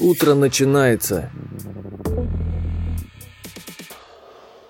Утро начинается.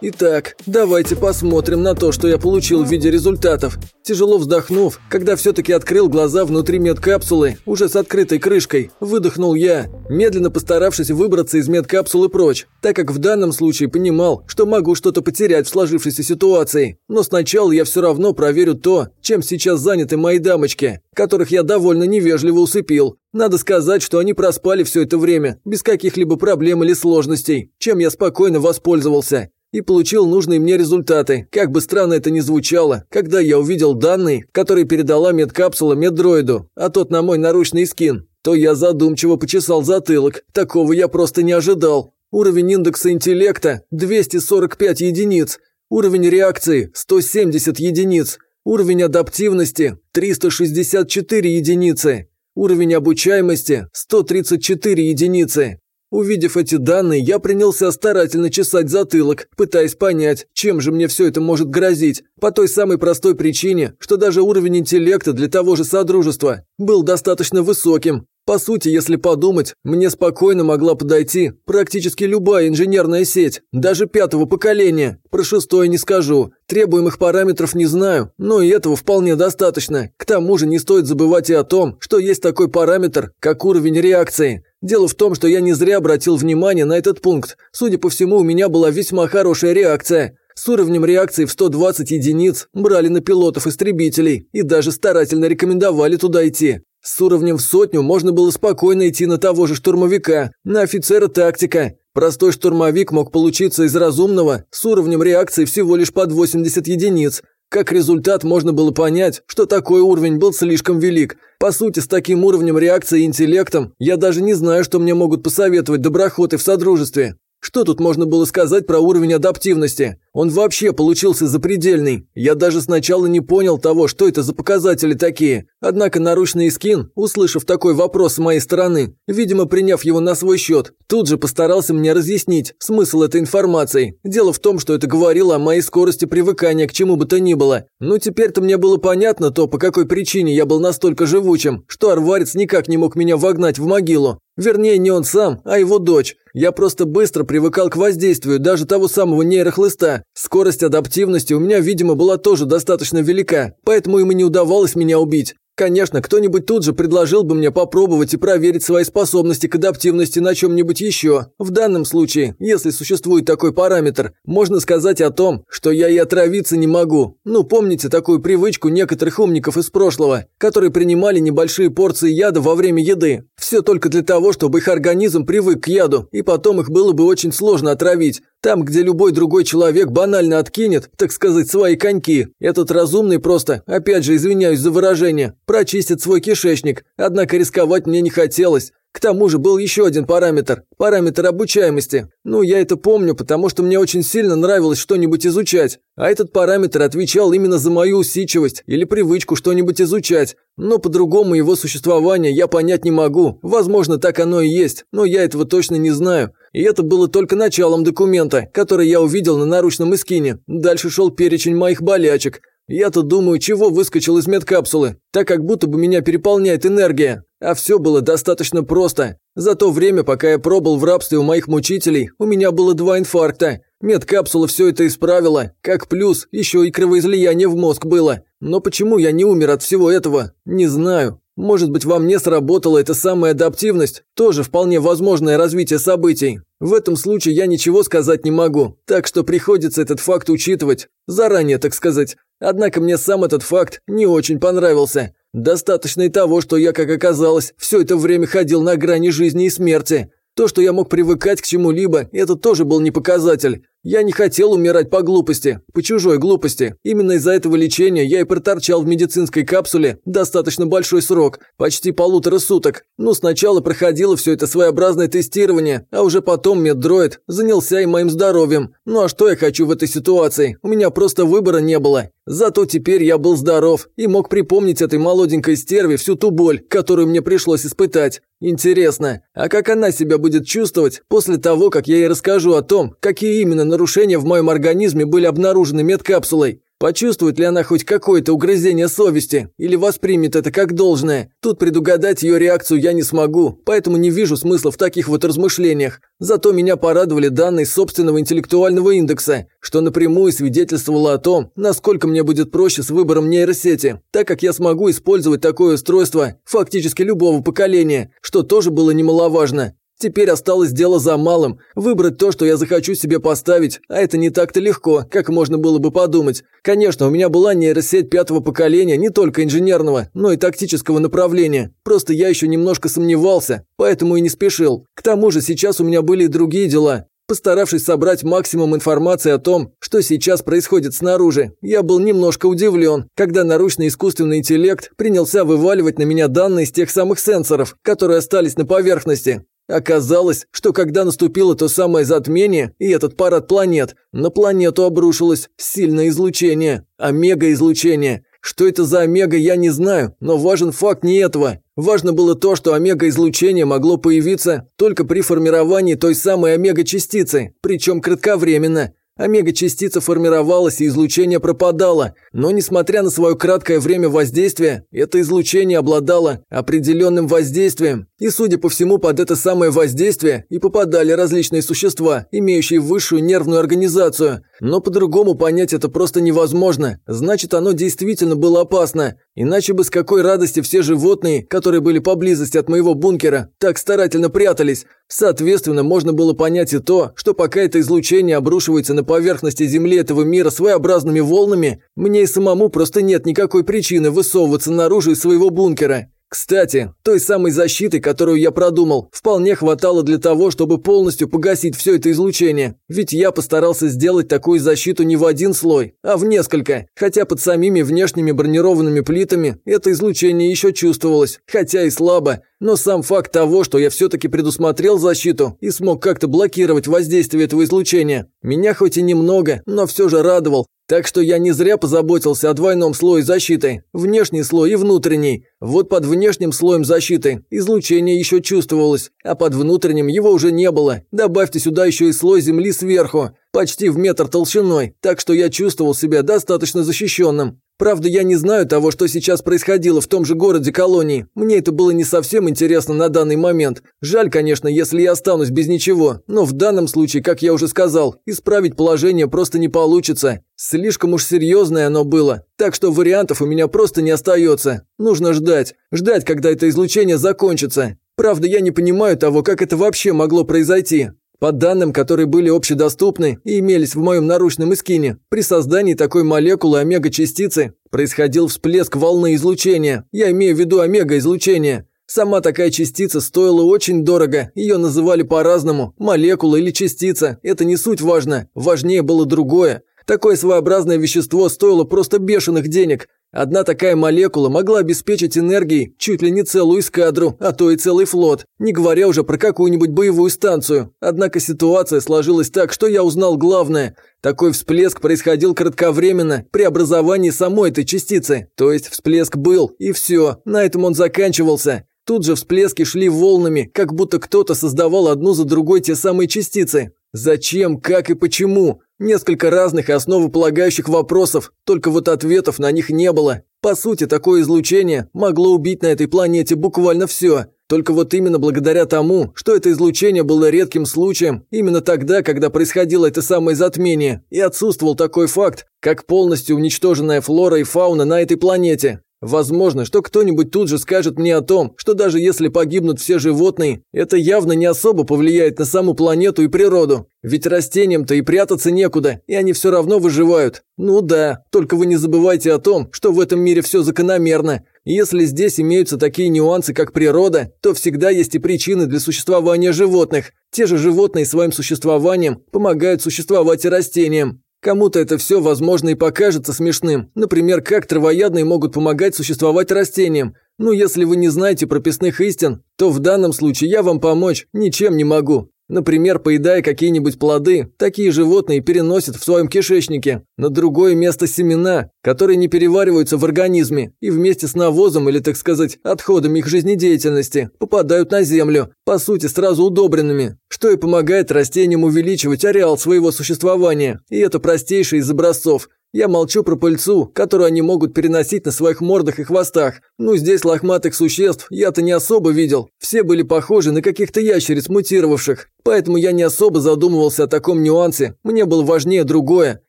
Итак, давайте посмотрим на то, что я получил в виде результатов. Тяжело вздохнув, когда все-таки открыл глаза внутри медкапсулы, уже с открытой крышкой, выдохнул я, медленно постаравшись выбраться из медкапсулы прочь, так как в данном случае понимал, что могу что-то потерять в сложившейся ситуации. Но сначала я все равно проверю то, чем сейчас заняты мои дамочки, которых я довольно невежливо усыпил. Надо сказать, что они проспали все это время, без каких-либо проблем или сложностей, чем я спокойно воспользовался и получил нужные мне результаты. Как бы странно это ни звучало, когда я увидел данные, которые передала медкапсула меддроиду, а тот на мой наручный скин, то я задумчиво почесал затылок. Такого я просто не ожидал. Уровень индекса интеллекта – 245 единиц. Уровень реакции – 170 единиц. Уровень адаптивности – 364 единицы. Уровень обучаемости – 134 единицы. Увидев эти данные, я принялся старательно чесать затылок, пытаясь понять, чем же мне все это может грозить, по той самой простой причине, что даже уровень интеллекта для того же Содружества был достаточно высоким. По сути, если подумать, мне спокойно могла подойти практически любая инженерная сеть, даже пятого поколения. Про шестое не скажу, требуемых параметров не знаю, но и этого вполне достаточно. К тому же не стоит забывать и о том, что есть такой параметр, как уровень реакции. Дело в том, что я не зря обратил внимание на этот пункт. Судя по всему, у меня была весьма хорошая реакция. С уровнем реакции в 120 единиц брали на пилотов-истребителей и даже старательно рекомендовали туда идти. С уровнем в сотню можно было спокойно идти на того же штурмовика, на офицера тактика. Простой штурмовик мог получиться из разумного с уровнем реакции всего лишь под 80 единиц. Как результат можно было понять, что такой уровень был слишком велик. По сути, с таким уровнем реакции и интеллектом я даже не знаю, что мне могут посоветовать доброхоты в Содружестве. Что тут можно было сказать про уровень адаптивности? Он вообще получился запредельный. Я даже сначала не понял того, что это за показатели такие. Однако наручный скин, услышав такой вопрос с моей стороны, видимо, приняв его на свой счет, тут же постарался мне разъяснить смысл этой информации. Дело в том, что это говорило о моей скорости привыкания к чему бы то ни было. Ну, теперь-то мне было понятно то, по какой причине я был настолько живучим, что арварец никак не мог меня вогнать в могилу. Вернее, не он сам, а его дочь. Я просто быстро привыкал к воздействию даже того самого нейрохлыста. Скорость адаптивности у меня, видимо, была тоже достаточно велика, поэтому им и не удавалось меня убить. Конечно, кто-нибудь тут же предложил бы мне попробовать и проверить свои способности к адаптивности на чем-нибудь еще. В данном случае, если существует такой параметр, можно сказать о том, что я и отравиться не могу. Ну, помните такую привычку некоторых умников из прошлого, которые принимали небольшие порции яда во время еды? Все только для того, чтобы их организм привык к яду, и потом их было бы очень сложно отравить. Там, где любой другой человек банально откинет, так сказать, свои коньки, этот разумный просто, опять же извиняюсь за выражение, прочистит свой кишечник, однако рисковать мне не хотелось. К тому же был еще один параметр – параметр обучаемости. Ну, я это помню, потому что мне очень сильно нравилось что-нибудь изучать. А этот параметр отвечал именно за мою усидчивость или привычку что-нибудь изучать. Но по-другому его существование я понять не могу. Возможно, так оно и есть, но я этого точно не знаю. И это было только началом документа, который я увидел на наручном эскине. Дальше шел перечень моих болячек. Я-то думаю, чего выскочил из медкапсулы, так как будто бы меня переполняет энергия. А все было достаточно просто. За то время, пока я пробыл в рабстве у моих мучителей, у меня было два инфаркта. Медкапсула все это исправила. Как плюс, еще и кровоизлияние в мозг было. Но почему я не умер от всего этого? Не знаю. Может быть, во мне сработала эта самая адаптивность? Тоже вполне возможное развитие событий. В этом случае я ничего сказать не могу, так что приходится этот факт учитывать. Заранее, так сказать. Однако мне сам этот факт не очень понравился. Достаточно и того, что я, как оказалось, все это время ходил на грани жизни и смерти. То, что я мог привыкать к чему-либо, это тоже был не показатель. Я не хотел умирать по глупости, по чужой глупости. Именно из-за этого лечения я и проторчал в медицинской капсуле достаточно большой срок, почти полутора суток. Ну, сначала проходило все это своеобразное тестирование, а уже потом меддроид занялся и моим здоровьем. Ну а что я хочу в этой ситуации? У меня просто выбора не было. Зато теперь я был здоров и мог припомнить этой молоденькой стерве всю ту боль, которую мне пришлось испытать. Интересно, а как она себя будет чувствовать после того, как я ей расскажу о том, какие именно нарушения в моем организме были обнаружены медкапсулой. Почувствует ли она хоть какое-то угрызение совести или воспримет это как должное? Тут предугадать ее реакцию я не смогу, поэтому не вижу смысла в таких вот размышлениях. Зато меня порадовали данные собственного интеллектуального индекса, что напрямую свидетельствовало о том, насколько мне будет проще с выбором нейросети, так как я смогу использовать такое устройство фактически любого поколения, что тоже было немаловажно. Теперь осталось дело за малым – выбрать то, что я захочу себе поставить, а это не так-то легко, как можно было бы подумать. Конечно, у меня была нейросеть пятого поколения, не только инженерного, но и тактического направления. Просто я еще немножко сомневался, поэтому и не спешил. К тому же сейчас у меня были и другие дела. Постаравшись собрать максимум информации о том, что сейчас происходит снаружи, я был немножко удивлен, когда наручный искусственный интеллект принялся вываливать на меня данные с тех самых сенсоров, которые остались на поверхности. Оказалось, что когда наступило то самое затмение и этот парад планет, на планету обрушилось сильное излучение, омега-излучение. Что это за омега, я не знаю, но важен факт не этого. Важно было то, что омега-излучение могло появиться только при формировании той самой омега-частицы, причем кратковременно. Омега-частица формировалась и излучение пропадало, но несмотря на свое краткое время воздействия, это излучение обладало определенным воздействием. И, судя по всему, под это самое воздействие и попадали различные существа, имеющие высшую нервную организацию. Но по-другому понять это просто невозможно. Значит, оно действительно было опасно. Иначе бы с какой радости все животные, которые были поблизости от моего бункера, так старательно прятались. Соответственно, можно было понять и то, что пока это излучение обрушивается на поверхности Земли этого мира своеобразными волнами, мне и самому просто нет никакой причины высовываться наружу из своего бункера. Кстати, той самой защиты, которую я продумал, вполне хватало для того, чтобы полностью погасить все это излучение. Ведь я постарался сделать такую защиту не в один слой, а в несколько. Хотя под самими внешними бронированными плитами это излучение еще чувствовалось, хотя и слабо. Но сам факт того, что я все-таки предусмотрел защиту и смог как-то блокировать воздействие этого излучения, меня хоть и немного, но все же радовал, так что я не зря позаботился о двойном слое защиты, внешний слой и внутренний. Вот под внешним слоем защиты излучение еще чувствовалось, а под внутренним его уже не было. Добавьте сюда еще и слой земли сверху, почти в метр толщиной, так что я чувствовал себя достаточно защищенным. Правда, я не знаю того, что сейчас происходило в том же городе-колонии. Мне это было не совсем интересно на данный момент. Жаль, конечно, если я останусь без ничего, но в данном случае, как я уже сказал, исправить положение просто не получится. Слишком уж серьезное оно было, так что вариантов у меня просто не остается. Нужно ждать, ждать, когда это излучение закончится. Правда, я не понимаю того, как это вообще могло произойти. По данным, которые были общедоступны и имелись в моем наручном эскине, при создании такой молекулы омега-частицы происходил всплеск волны излучения, я имею в виду омега-излучение. Сама такая частица стоила очень дорого, ее называли по-разному, молекула или частица, это не суть важно, важнее было другое. Такое своеобразное вещество стоило просто бешеных денег. Одна такая молекула могла обеспечить энергией чуть ли не целую эскадру, а то и целый флот, не говоря уже про какую-нибудь боевую станцию. Однако ситуация сложилась так, что я узнал главное. Такой всплеск происходил кратковременно при образовании самой этой частицы. То есть всплеск был, и все, на этом он заканчивался. Тут же всплески шли волнами, как будто кто-то создавал одну за другой те самые частицы. Зачем, как и почему? Несколько разных и основополагающих вопросов, только вот ответов на них не было. По сути, такое излучение могло убить на этой планете буквально все. Только вот именно благодаря тому, что это излучение было редким случаем, именно тогда, когда происходило это самое затмение, и отсутствовал такой факт, как полностью уничтоженная флора и фауна на этой планете. Возможно, что кто-нибудь тут же скажет мне о том, что даже если погибнут все животные, это явно не особо повлияет на саму планету и природу. Ведь растениям-то и прятаться некуда, и они все равно выживают. Ну да, только вы не забывайте о том, что в этом мире все закономерно. если здесь имеются такие нюансы, как природа, то всегда есть и причины для существования животных. Те же животные своим существованием помогают существовать и растениям. Кому-то это все, возможно, и покажется смешным. Например, как травоядные могут помогать существовать растениям. Ну, если вы не знаете прописных истин, то в данном случае я вам помочь ничем не могу. Например, поедая какие-нибудь плоды, такие животные переносят в своем кишечнике на другое место семена, которые не перевариваются в организме и вместе с навозом или, так сказать, отходами их жизнедеятельности попадают на землю, по сути сразу удобренными, что и помогает растениям увеличивать ареал своего существования. И это простейший из образцов. Я молчу про пыльцу, которую они могут переносить на своих мордах и хвостах. Ну, здесь лохматых существ я-то не особо видел. Все были похожи на каких-то ящериц мутировавших. Поэтому я не особо задумывался о таком нюансе. Мне было важнее другое.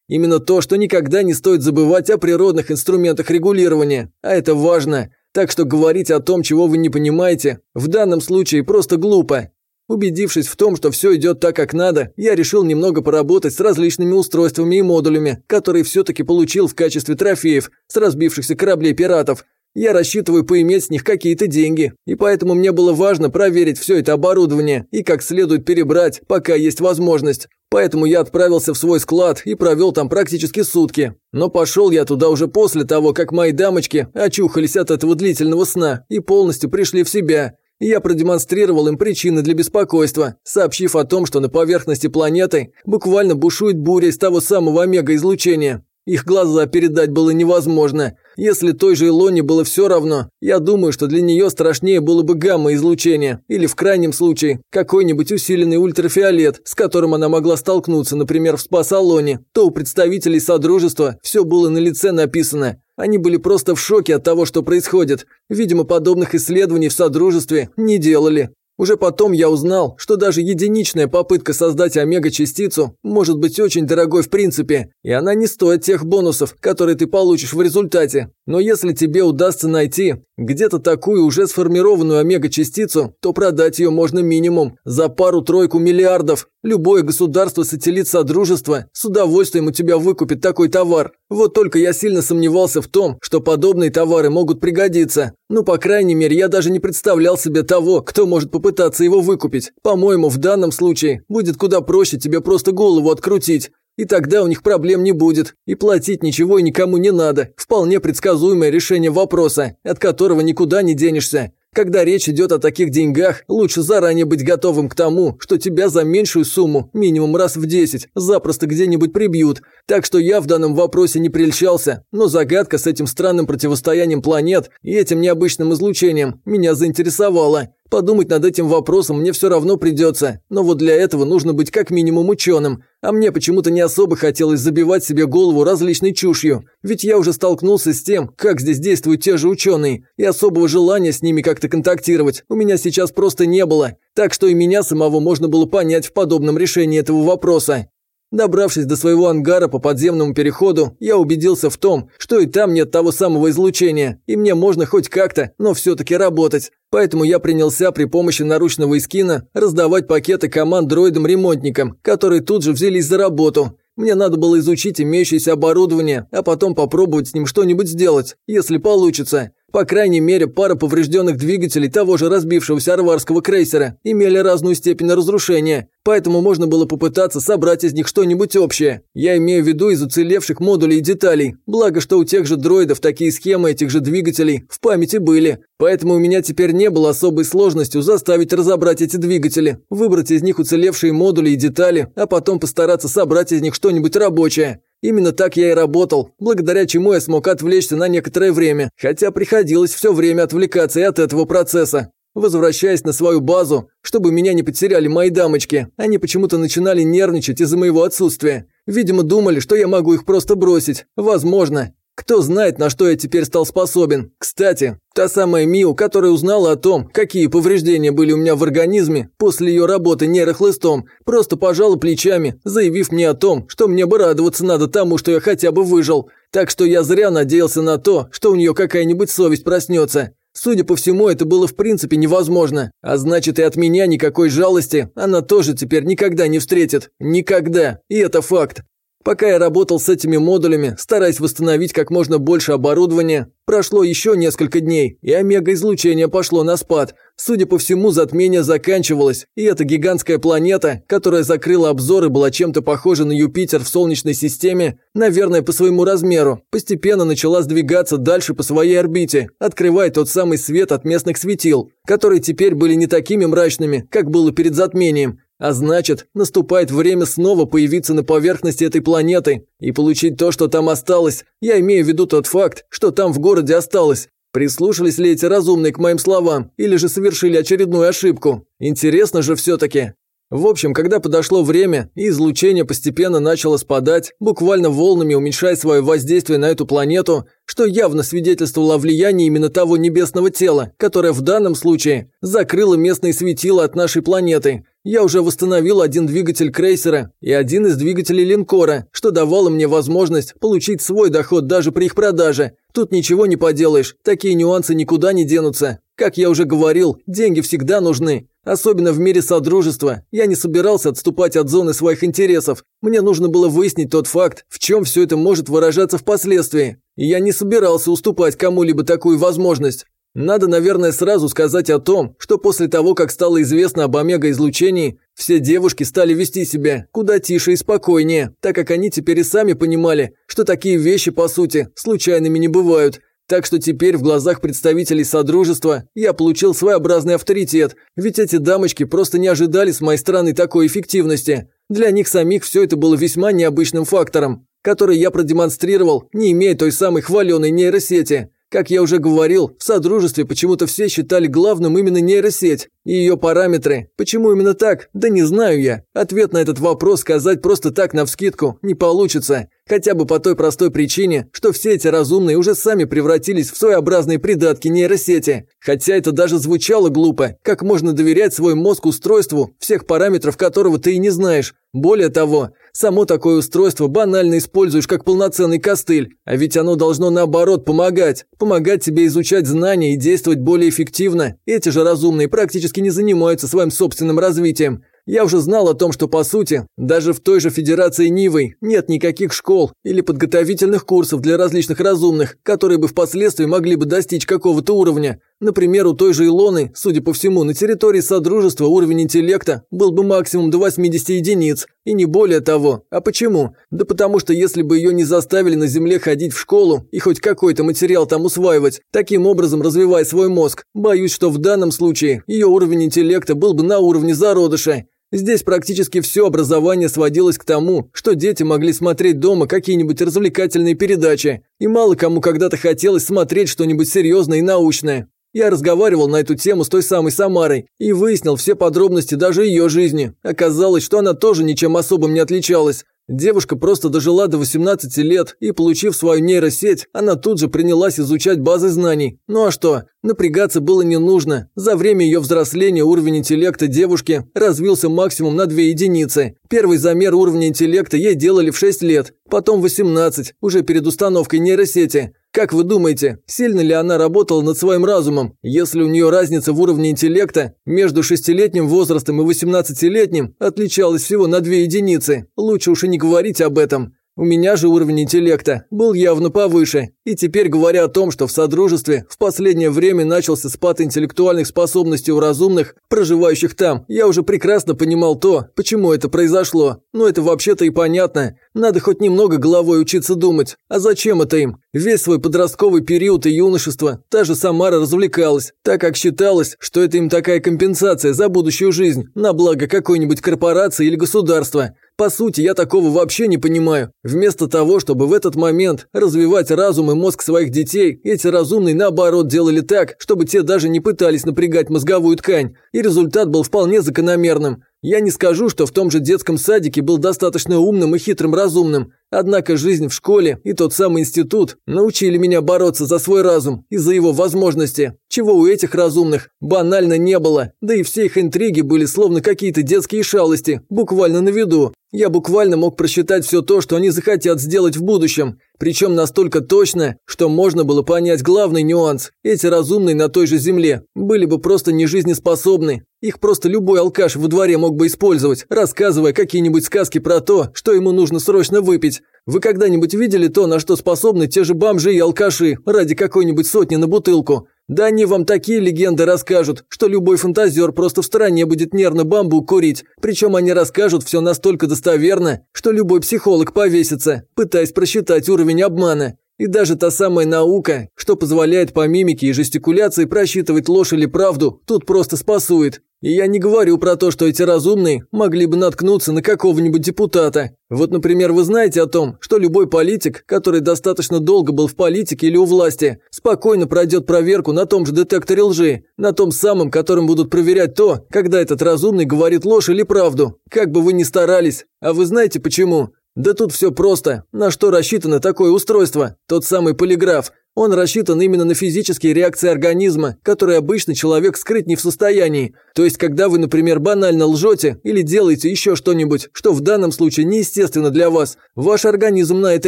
Именно то, что никогда не стоит забывать о природных инструментах регулирования. А это важно. Так что говорить о том, чего вы не понимаете, в данном случае просто глупо. Убедившись в том, что все идет так, как надо, я решил немного поработать с различными устройствами и модулями, которые все-таки получил в качестве трофеев с разбившихся кораблей пиратов. Я рассчитываю поиметь с них какие-то деньги, и поэтому мне было важно проверить все это оборудование и как следует перебрать, пока есть возможность. Поэтому я отправился в свой склад и провел там практически сутки. Но пошел я туда уже после того, как мои дамочки очухались от этого длительного сна и полностью пришли в себя. Я продемонстрировал им причины для беспокойства, сообщив о том, что на поверхности планеты буквально бушует буря из того самого омега-излучения. Их глаза передать было невозможно. Если той же Илоне было все равно, я думаю, что для нее страшнее было бы гамма-излучение, или в крайнем случае, какой-нибудь усиленный ультрафиолет, с которым она могла столкнуться, например, в спа-салоне, то у представителей Содружества все было на лице написано. Они были просто в шоке от того, что происходит. Видимо, подобных исследований в Содружестве не делали. Уже потом я узнал, что даже единичная попытка создать омега-частицу может быть очень дорогой в принципе, и она не стоит тех бонусов, которые ты получишь в результате. Но если тебе удастся найти где-то такую уже сформированную омега-частицу, то продать ее можно минимум за пару-тройку миллиардов. Любое государство-сателлит Содружества с удовольствием у тебя выкупит такой товар. Вот только я сильно сомневался в том, что подобные товары могут пригодиться. Ну, по крайней мере, я даже не представлял себе того, кто может попытаться его выкупить. По-моему, в данном случае будет куда проще тебе просто голову открутить. И тогда у них проблем не будет. И платить ничего и никому не надо. Вполне предсказуемое решение вопроса, от которого никуда не денешься. Когда речь идет о таких деньгах, лучше заранее быть готовым к тому, что тебя за меньшую сумму, минимум раз в 10, запросто где-нибудь прибьют. Так что я в данном вопросе не прельщался, но загадка с этим странным противостоянием планет и этим необычным излучением меня заинтересовала. Подумать над этим вопросом мне все равно придется, но вот для этого нужно быть как минимум ученым, а мне почему-то не особо хотелось забивать себе голову различной чушью, ведь я уже столкнулся с тем, как здесь действуют те же ученые, и особого желания с ними как-то контактировать у меня сейчас просто не было, так что и меня самого можно было понять в подобном решении этого вопроса. Добравшись до своего ангара по подземному переходу, я убедился в том, что и там нет того самого излучения, и мне можно хоть как-то, но все-таки работать. Поэтому я принялся при помощи наручного искина раздавать пакеты команд дроидам-ремонтникам, которые тут же взялись за работу. Мне надо было изучить имеющееся оборудование, а потом попробовать с ним что-нибудь сделать, если получится. По крайней мере, пара поврежденных двигателей того же разбившегося арварского крейсера имели разную степень разрушения, поэтому можно было попытаться собрать из них что-нибудь общее. Я имею в виду из уцелевших модулей и деталей, благо что у тех же дроидов такие схемы этих же двигателей в памяти были, поэтому у меня теперь не было особой сложностью заставить разобрать эти двигатели, выбрать из них уцелевшие модули и детали, а потом постараться собрать из них что-нибудь рабочее. Именно так я и работал, благодаря чему я смог отвлечься на некоторое время, хотя приходилось все время отвлекаться и от этого процесса. Возвращаясь на свою базу, чтобы меня не потеряли мои дамочки, они почему-то начинали нервничать из-за моего отсутствия. Видимо, думали, что я могу их просто бросить. Возможно. Кто знает, на что я теперь стал способен. Кстати, та самая Миу, которая узнала о том, какие повреждения были у меня в организме после ее работы нейрохлыстом, просто пожала плечами, заявив мне о том, что мне бы радоваться надо тому, что я хотя бы выжил. Так что я зря надеялся на то, что у нее какая-нибудь совесть проснется. Судя по всему, это было в принципе невозможно. А значит, и от меня никакой жалости она тоже теперь никогда не встретит. Никогда. И это факт. Пока я работал с этими модулями, стараясь восстановить как можно больше оборудования, прошло еще несколько дней, и омега-излучение пошло на спад. Судя по всему, затмение заканчивалось, и эта гигантская планета, которая закрыла обзор и была чем-то похожа на Юпитер в Солнечной системе, наверное, по своему размеру, постепенно начала сдвигаться дальше по своей орбите, открывая тот самый свет от местных светил, которые теперь были не такими мрачными, как было перед затмением, А значит, наступает время снова появиться на поверхности этой планеты и получить то, что там осталось. Я имею в виду тот факт, что там в городе осталось. Прислушались ли эти разумные к моим словам, или же совершили очередную ошибку? Интересно же все-таки. В общем, когда подошло время, и излучение постепенно начало спадать, буквально волнами уменьшая свое воздействие на эту планету, что явно свидетельствовало о влиянии именно того небесного тела, которое в данном случае закрыло местные светила от нашей планеты. Я уже восстановил один двигатель крейсера и один из двигателей линкора, что давало мне возможность получить свой доход даже при их продаже. Тут ничего не поделаешь, такие нюансы никуда не денутся. Как я уже говорил, деньги всегда нужны. Особенно в мире содружества. Я не собирался отступать от зоны своих интересов. Мне нужно было выяснить тот факт, в чем все это может выражаться впоследствии. И я не собирался уступать кому-либо такую возможность. Надо, наверное, сразу сказать о том, что после того, как стало известно об омега-излучении, все девушки стали вести себя куда тише и спокойнее, так как они теперь и сами понимали, что такие вещи, по сути, случайными не бывают, так что теперь в глазах представителей Содружества я получил своеобразный авторитет, ведь эти дамочки просто не ожидали с моей стороны такой эффективности. Для них самих все это было весьма необычным фактором, который я продемонстрировал, не имея той самой хваленой нейросети. Как я уже говорил, в Содружестве почему-то все считали главным именно нейросеть и ее параметры. Почему именно так? Да не знаю я. Ответ на этот вопрос сказать просто так навскидку не получится. Хотя бы по той простой причине, что все эти разумные уже сами превратились в своеобразные придатки нейросети. Хотя это даже звучало глупо. Как можно доверять свой мозг устройству, всех параметров которого ты и не знаешь? Более того, само такое устройство банально используешь как полноценный костыль, а ведь оно должно наоборот помогать. Помогать тебе изучать знания и действовать более эффективно. Эти же разумные практически не занимаются своим собственным развитием. Я уже знал о том, что по сути, даже в той же Федерации Нивой нет никаких школ или подготовительных курсов для различных разумных, которые бы впоследствии могли бы достичь какого-то уровня. Например, у той же Илоны, судя по всему, на территории Содружества уровень интеллекта был бы максимум до 80 единиц, и не более того. А почему? Да потому что если бы ее не заставили на Земле ходить в школу и хоть какой-то материал там усваивать, таким образом развивая свой мозг, боюсь, что в данном случае ее уровень интеллекта был бы на уровне зародыша. Здесь практически все образование сводилось к тому, что дети могли смотреть дома какие-нибудь развлекательные передачи, и мало кому когда-то хотелось смотреть что-нибудь серьезное и научное. Я разговаривал на эту тему с той самой Самарой и выяснил все подробности даже ее жизни. Оказалось, что она тоже ничем особым не отличалась. Девушка просто дожила до 18 лет, и, получив свою нейросеть, она тут же принялась изучать базы знаний. Ну а что? Напрягаться было не нужно. За время ее взросления уровень интеллекта девушки развился максимум на 2 единицы. Первый замер уровня интеллекта ей делали в 6 лет, потом 18, уже перед установкой нейросети. Как вы думаете, сильно ли она работала над своим разумом, если у нее разница в уровне интеллекта между шестилетним возрастом и 18-летним отличалась всего на две единицы? Лучше уж и не говорить об этом. У меня же уровень интеллекта был явно повыше. И теперь, говоря о том, что в Содружестве в последнее время начался спад интеллектуальных способностей у разумных, проживающих там, я уже прекрасно понимал то, почему это произошло. Но это вообще-то и понятно. Надо хоть немного головой учиться думать. А зачем это им? Весь свой подростковый период и юношество та же Самара развлекалась, так как считалось, что это им такая компенсация за будущую жизнь, на благо какой-нибудь корпорации или государства. По сути, я такого вообще не понимаю. Вместо того, чтобы в этот момент развивать разум и мозг своих детей, эти разумные наоборот делали так, чтобы те даже не пытались напрягать мозговую ткань, и результат был вполне закономерным. Я не скажу, что в том же детском садике был достаточно умным и хитрым разумным, однако жизнь в школе и тот самый институт научили меня бороться за свой разум и за его возможности, чего у этих разумных банально не было, да и все их интриги были словно какие-то детские шалости, буквально на виду. Я буквально мог просчитать все то, что они захотят сделать в будущем, причем настолько точно, что можно было понять главный нюанс. Эти разумные на той же земле были бы просто нежизнеспособны. Их просто любой алкаш во дворе мог бы использовать, рассказывая какие-нибудь сказки про то, что ему нужно срочно выпить. Вы когда-нибудь видели то, на что способны те же бомжи и алкаши ради какой-нибудь сотни на бутылку? Да они вам такие легенды расскажут, что любой фантазер просто в стороне будет нервно бамбук курить. Причем они расскажут все настолько достоверно, что любой психолог повесится, пытаясь просчитать уровень обмана. И даже та самая наука, что позволяет по мимике и жестикуляции просчитывать ложь или правду, тут просто спасует. И я не говорю про то, что эти разумные могли бы наткнуться на какого-нибудь депутата. Вот, например, вы знаете о том, что любой политик, который достаточно долго был в политике или у власти, спокойно пройдет проверку на том же детекторе лжи, на том самом, которым будут проверять то, когда этот разумный говорит ложь или правду. Как бы вы ни старались. А вы знаете почему? Да тут все просто. На что рассчитано такое устройство? Тот самый полиграф. Он рассчитан именно на физические реакции организма, которые обычно человек скрыть не в состоянии. То есть, когда вы, например, банально лжете или делаете еще что-нибудь, что в данном случае неестественно для вас, ваш организм на это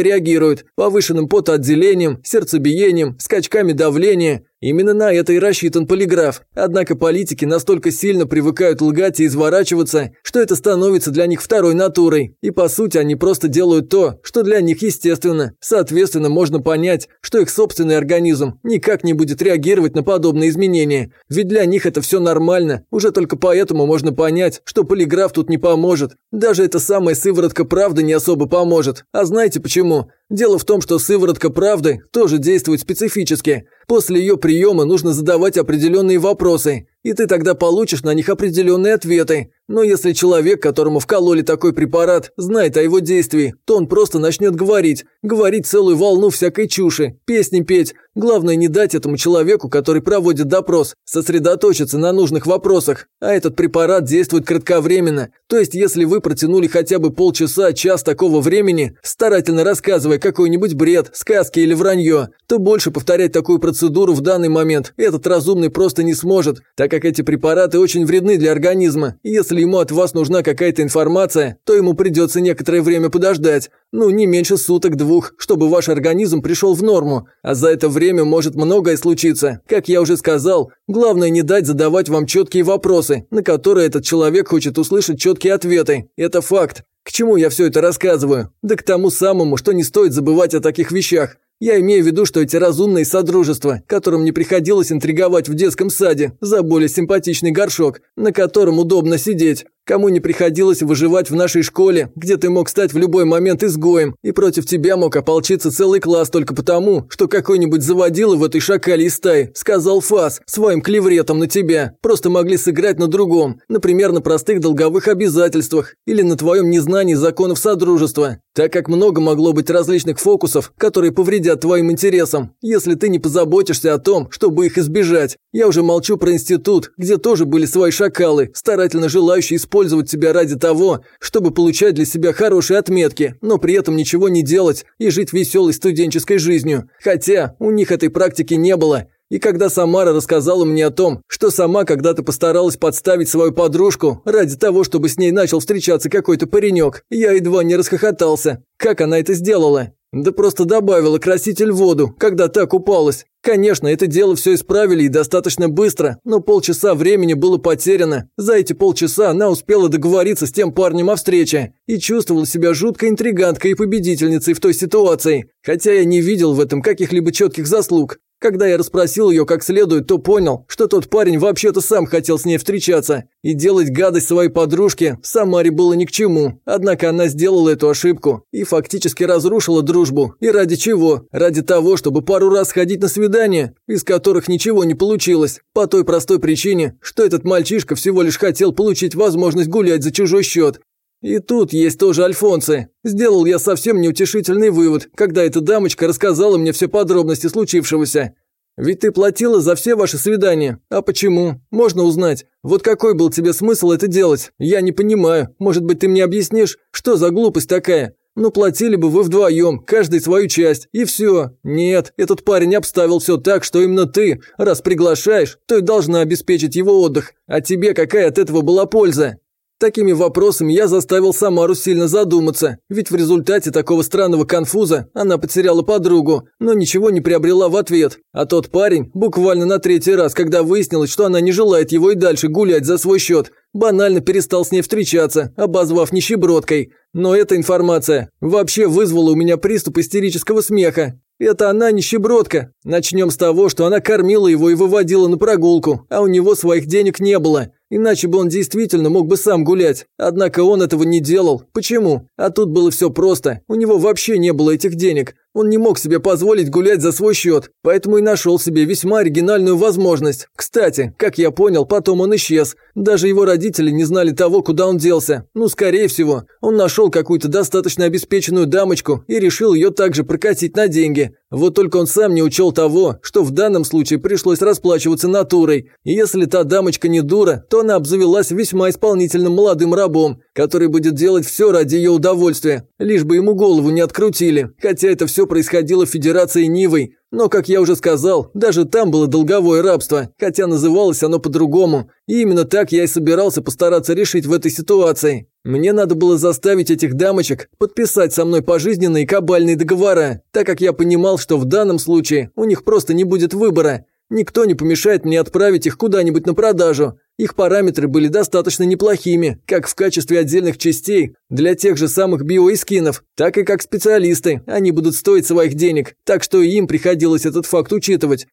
реагирует повышенным потоотделением, сердцебиением, скачками давления. Именно на это и рассчитан полиграф. Однако политики настолько сильно привыкают лгать и изворачиваться, что это становится для них второй натурой. И по сути они просто делают то, что для них естественно. Соответственно, можно понять, что их собственный организм никак не будет реагировать на подобные изменения. Ведь для них это все нормально. Уже только поэтому можно понять, что полиграф тут не поможет. Даже эта самая сыворотка правды не особо поможет. А знаете почему? Дело в том, что сыворотка правды тоже действует специфически. После ее приема нужно задавать определенные вопросы, и ты тогда получишь на них определенные ответы. Но если человек, которому вкололи такой препарат, знает о его действии, то он просто начнет говорить, говорить целую волну всякой чуши, песни петь. Главное не дать этому человеку, который проводит допрос, сосредоточиться на нужных вопросах. А этот препарат действует кратковременно. То есть если вы протянули хотя бы полчаса, час такого времени, старательно рассказывая какой-нибудь бред, сказки или вранье, то больше повторять такую процедуру в данный момент этот разумный просто не сможет, так как эти препараты очень вредны для организма. Если ему от вас нужна какая-то информация, то ему придется некоторое время подождать. Ну, не меньше суток-двух, чтобы ваш организм пришел в норму. А за это время может многое случиться. Как я уже сказал, главное не дать задавать вам четкие вопросы, на которые этот человек хочет услышать четкие ответы. Это факт. К чему я все это рассказываю? Да к тому самому, что не стоит забывать о таких вещах. Я имею в виду, что эти разумные содружества, которым не приходилось интриговать в детском саде за более симпатичный горшок, на котором удобно сидеть, Кому не приходилось выживать в нашей школе, где ты мог стать в любой момент изгоем, и против тебя мог ополчиться целый класс только потому, что какой-нибудь заводила в этой шакале стае сказал фас своим клевретом на тебя. Просто могли сыграть на другом, например, на простых долговых обязательствах или на твоем незнании законов Содружества. Так как много могло быть различных фокусов, которые повредят твоим интересам, если ты не позаботишься о том, чтобы их избежать. Я уже молчу про институт, где тоже были свои шакалы, старательно желающие использовать тебя ради того, чтобы получать для себя хорошие отметки, но при этом ничего не делать и жить веселой студенческой жизнью. Хотя у них этой практики не было. И когда Самара рассказала мне о том, что сама когда-то постаралась подставить свою подружку ради того, чтобы с ней начал встречаться какой-то паренек, я едва не расхохотался. Как она это сделала? Да просто добавила краситель в воду, когда та купалась. Конечно, это дело все исправили и достаточно быстро, но полчаса времени было потеряно. За эти полчаса она успела договориться с тем парнем о встрече и чувствовала себя жуткой интриганткой и победительницей в той ситуации, хотя я не видел в этом каких-либо четких заслуг. Когда я расспросил ее как следует, то понял, что тот парень вообще-то сам хотел с ней встречаться. И делать гадость своей подружке Самаре было ни к чему. Однако она сделала эту ошибку и фактически разрушила дружбу. И ради чего? Ради того, чтобы пару раз ходить на свидания, из которых ничего не получилось. По той простой причине, что этот мальчишка всего лишь хотел получить возможность гулять за чужой счет. И тут есть тоже альфонсы. Сделал я совсем неутешительный вывод, когда эта дамочка рассказала мне все подробности случившегося. Ведь ты платила за все ваши свидания. А почему? Можно узнать. Вот какой был тебе смысл это делать? Я не понимаю. Может быть, ты мне объяснишь, что за глупость такая? Ну, платили бы вы вдвоем, каждый свою часть, и все. Нет, этот парень обставил все так, что именно ты, раз приглашаешь, то и должна обеспечить его отдых. А тебе какая от этого была польза? Такими вопросами я заставил Самару сильно задуматься, ведь в результате такого странного конфуза она потеряла подругу, но ничего не приобрела в ответ. А тот парень, буквально на третий раз, когда выяснилось, что она не желает его и дальше гулять за свой счет, банально перестал с ней встречаться, обозвав нищебродкой. Но эта информация вообще вызвала у меня приступ истерического смеха. Это она нищебродка. Начнем с того, что она кормила его и выводила на прогулку, а у него своих денег не было. Иначе бы он действительно мог бы сам гулять. Однако он этого не делал. Почему? А тут было все просто. У него вообще не было этих денег. Он не мог себе позволить гулять за свой счет, поэтому и нашел себе весьма оригинальную возможность. Кстати, как я понял, потом он исчез. Даже его родители не знали того, куда он делся. Ну, скорее всего, он нашел какую-то достаточно обеспеченную дамочку и решил ее также прокатить на деньги. Вот только он сам не учел того, что в данном случае пришлось расплачиваться натурой. И если та дамочка не дура, то она обзавелась весьма исполнительным молодым рабом, который будет делать все ради ее удовольствия, лишь бы ему голову не открутили. Хотя это все происходило в Федерации Нивой. Но, как я уже сказал, даже там было долговое рабство, хотя называлось оно по-другому. И именно так я и собирался постараться решить в этой ситуации. Мне надо было заставить этих дамочек подписать со мной пожизненные кабальные договора, так как я понимал, что в данном случае у них просто не будет выбора. Никто не помешает мне отправить их куда-нибудь на продажу. Их параметры были достаточно неплохими, как в качестве отдельных частей для тех же самых биоискинов, так и как специалисты. Они будут стоить своих денег, так что им приходилось этот факт учитывать.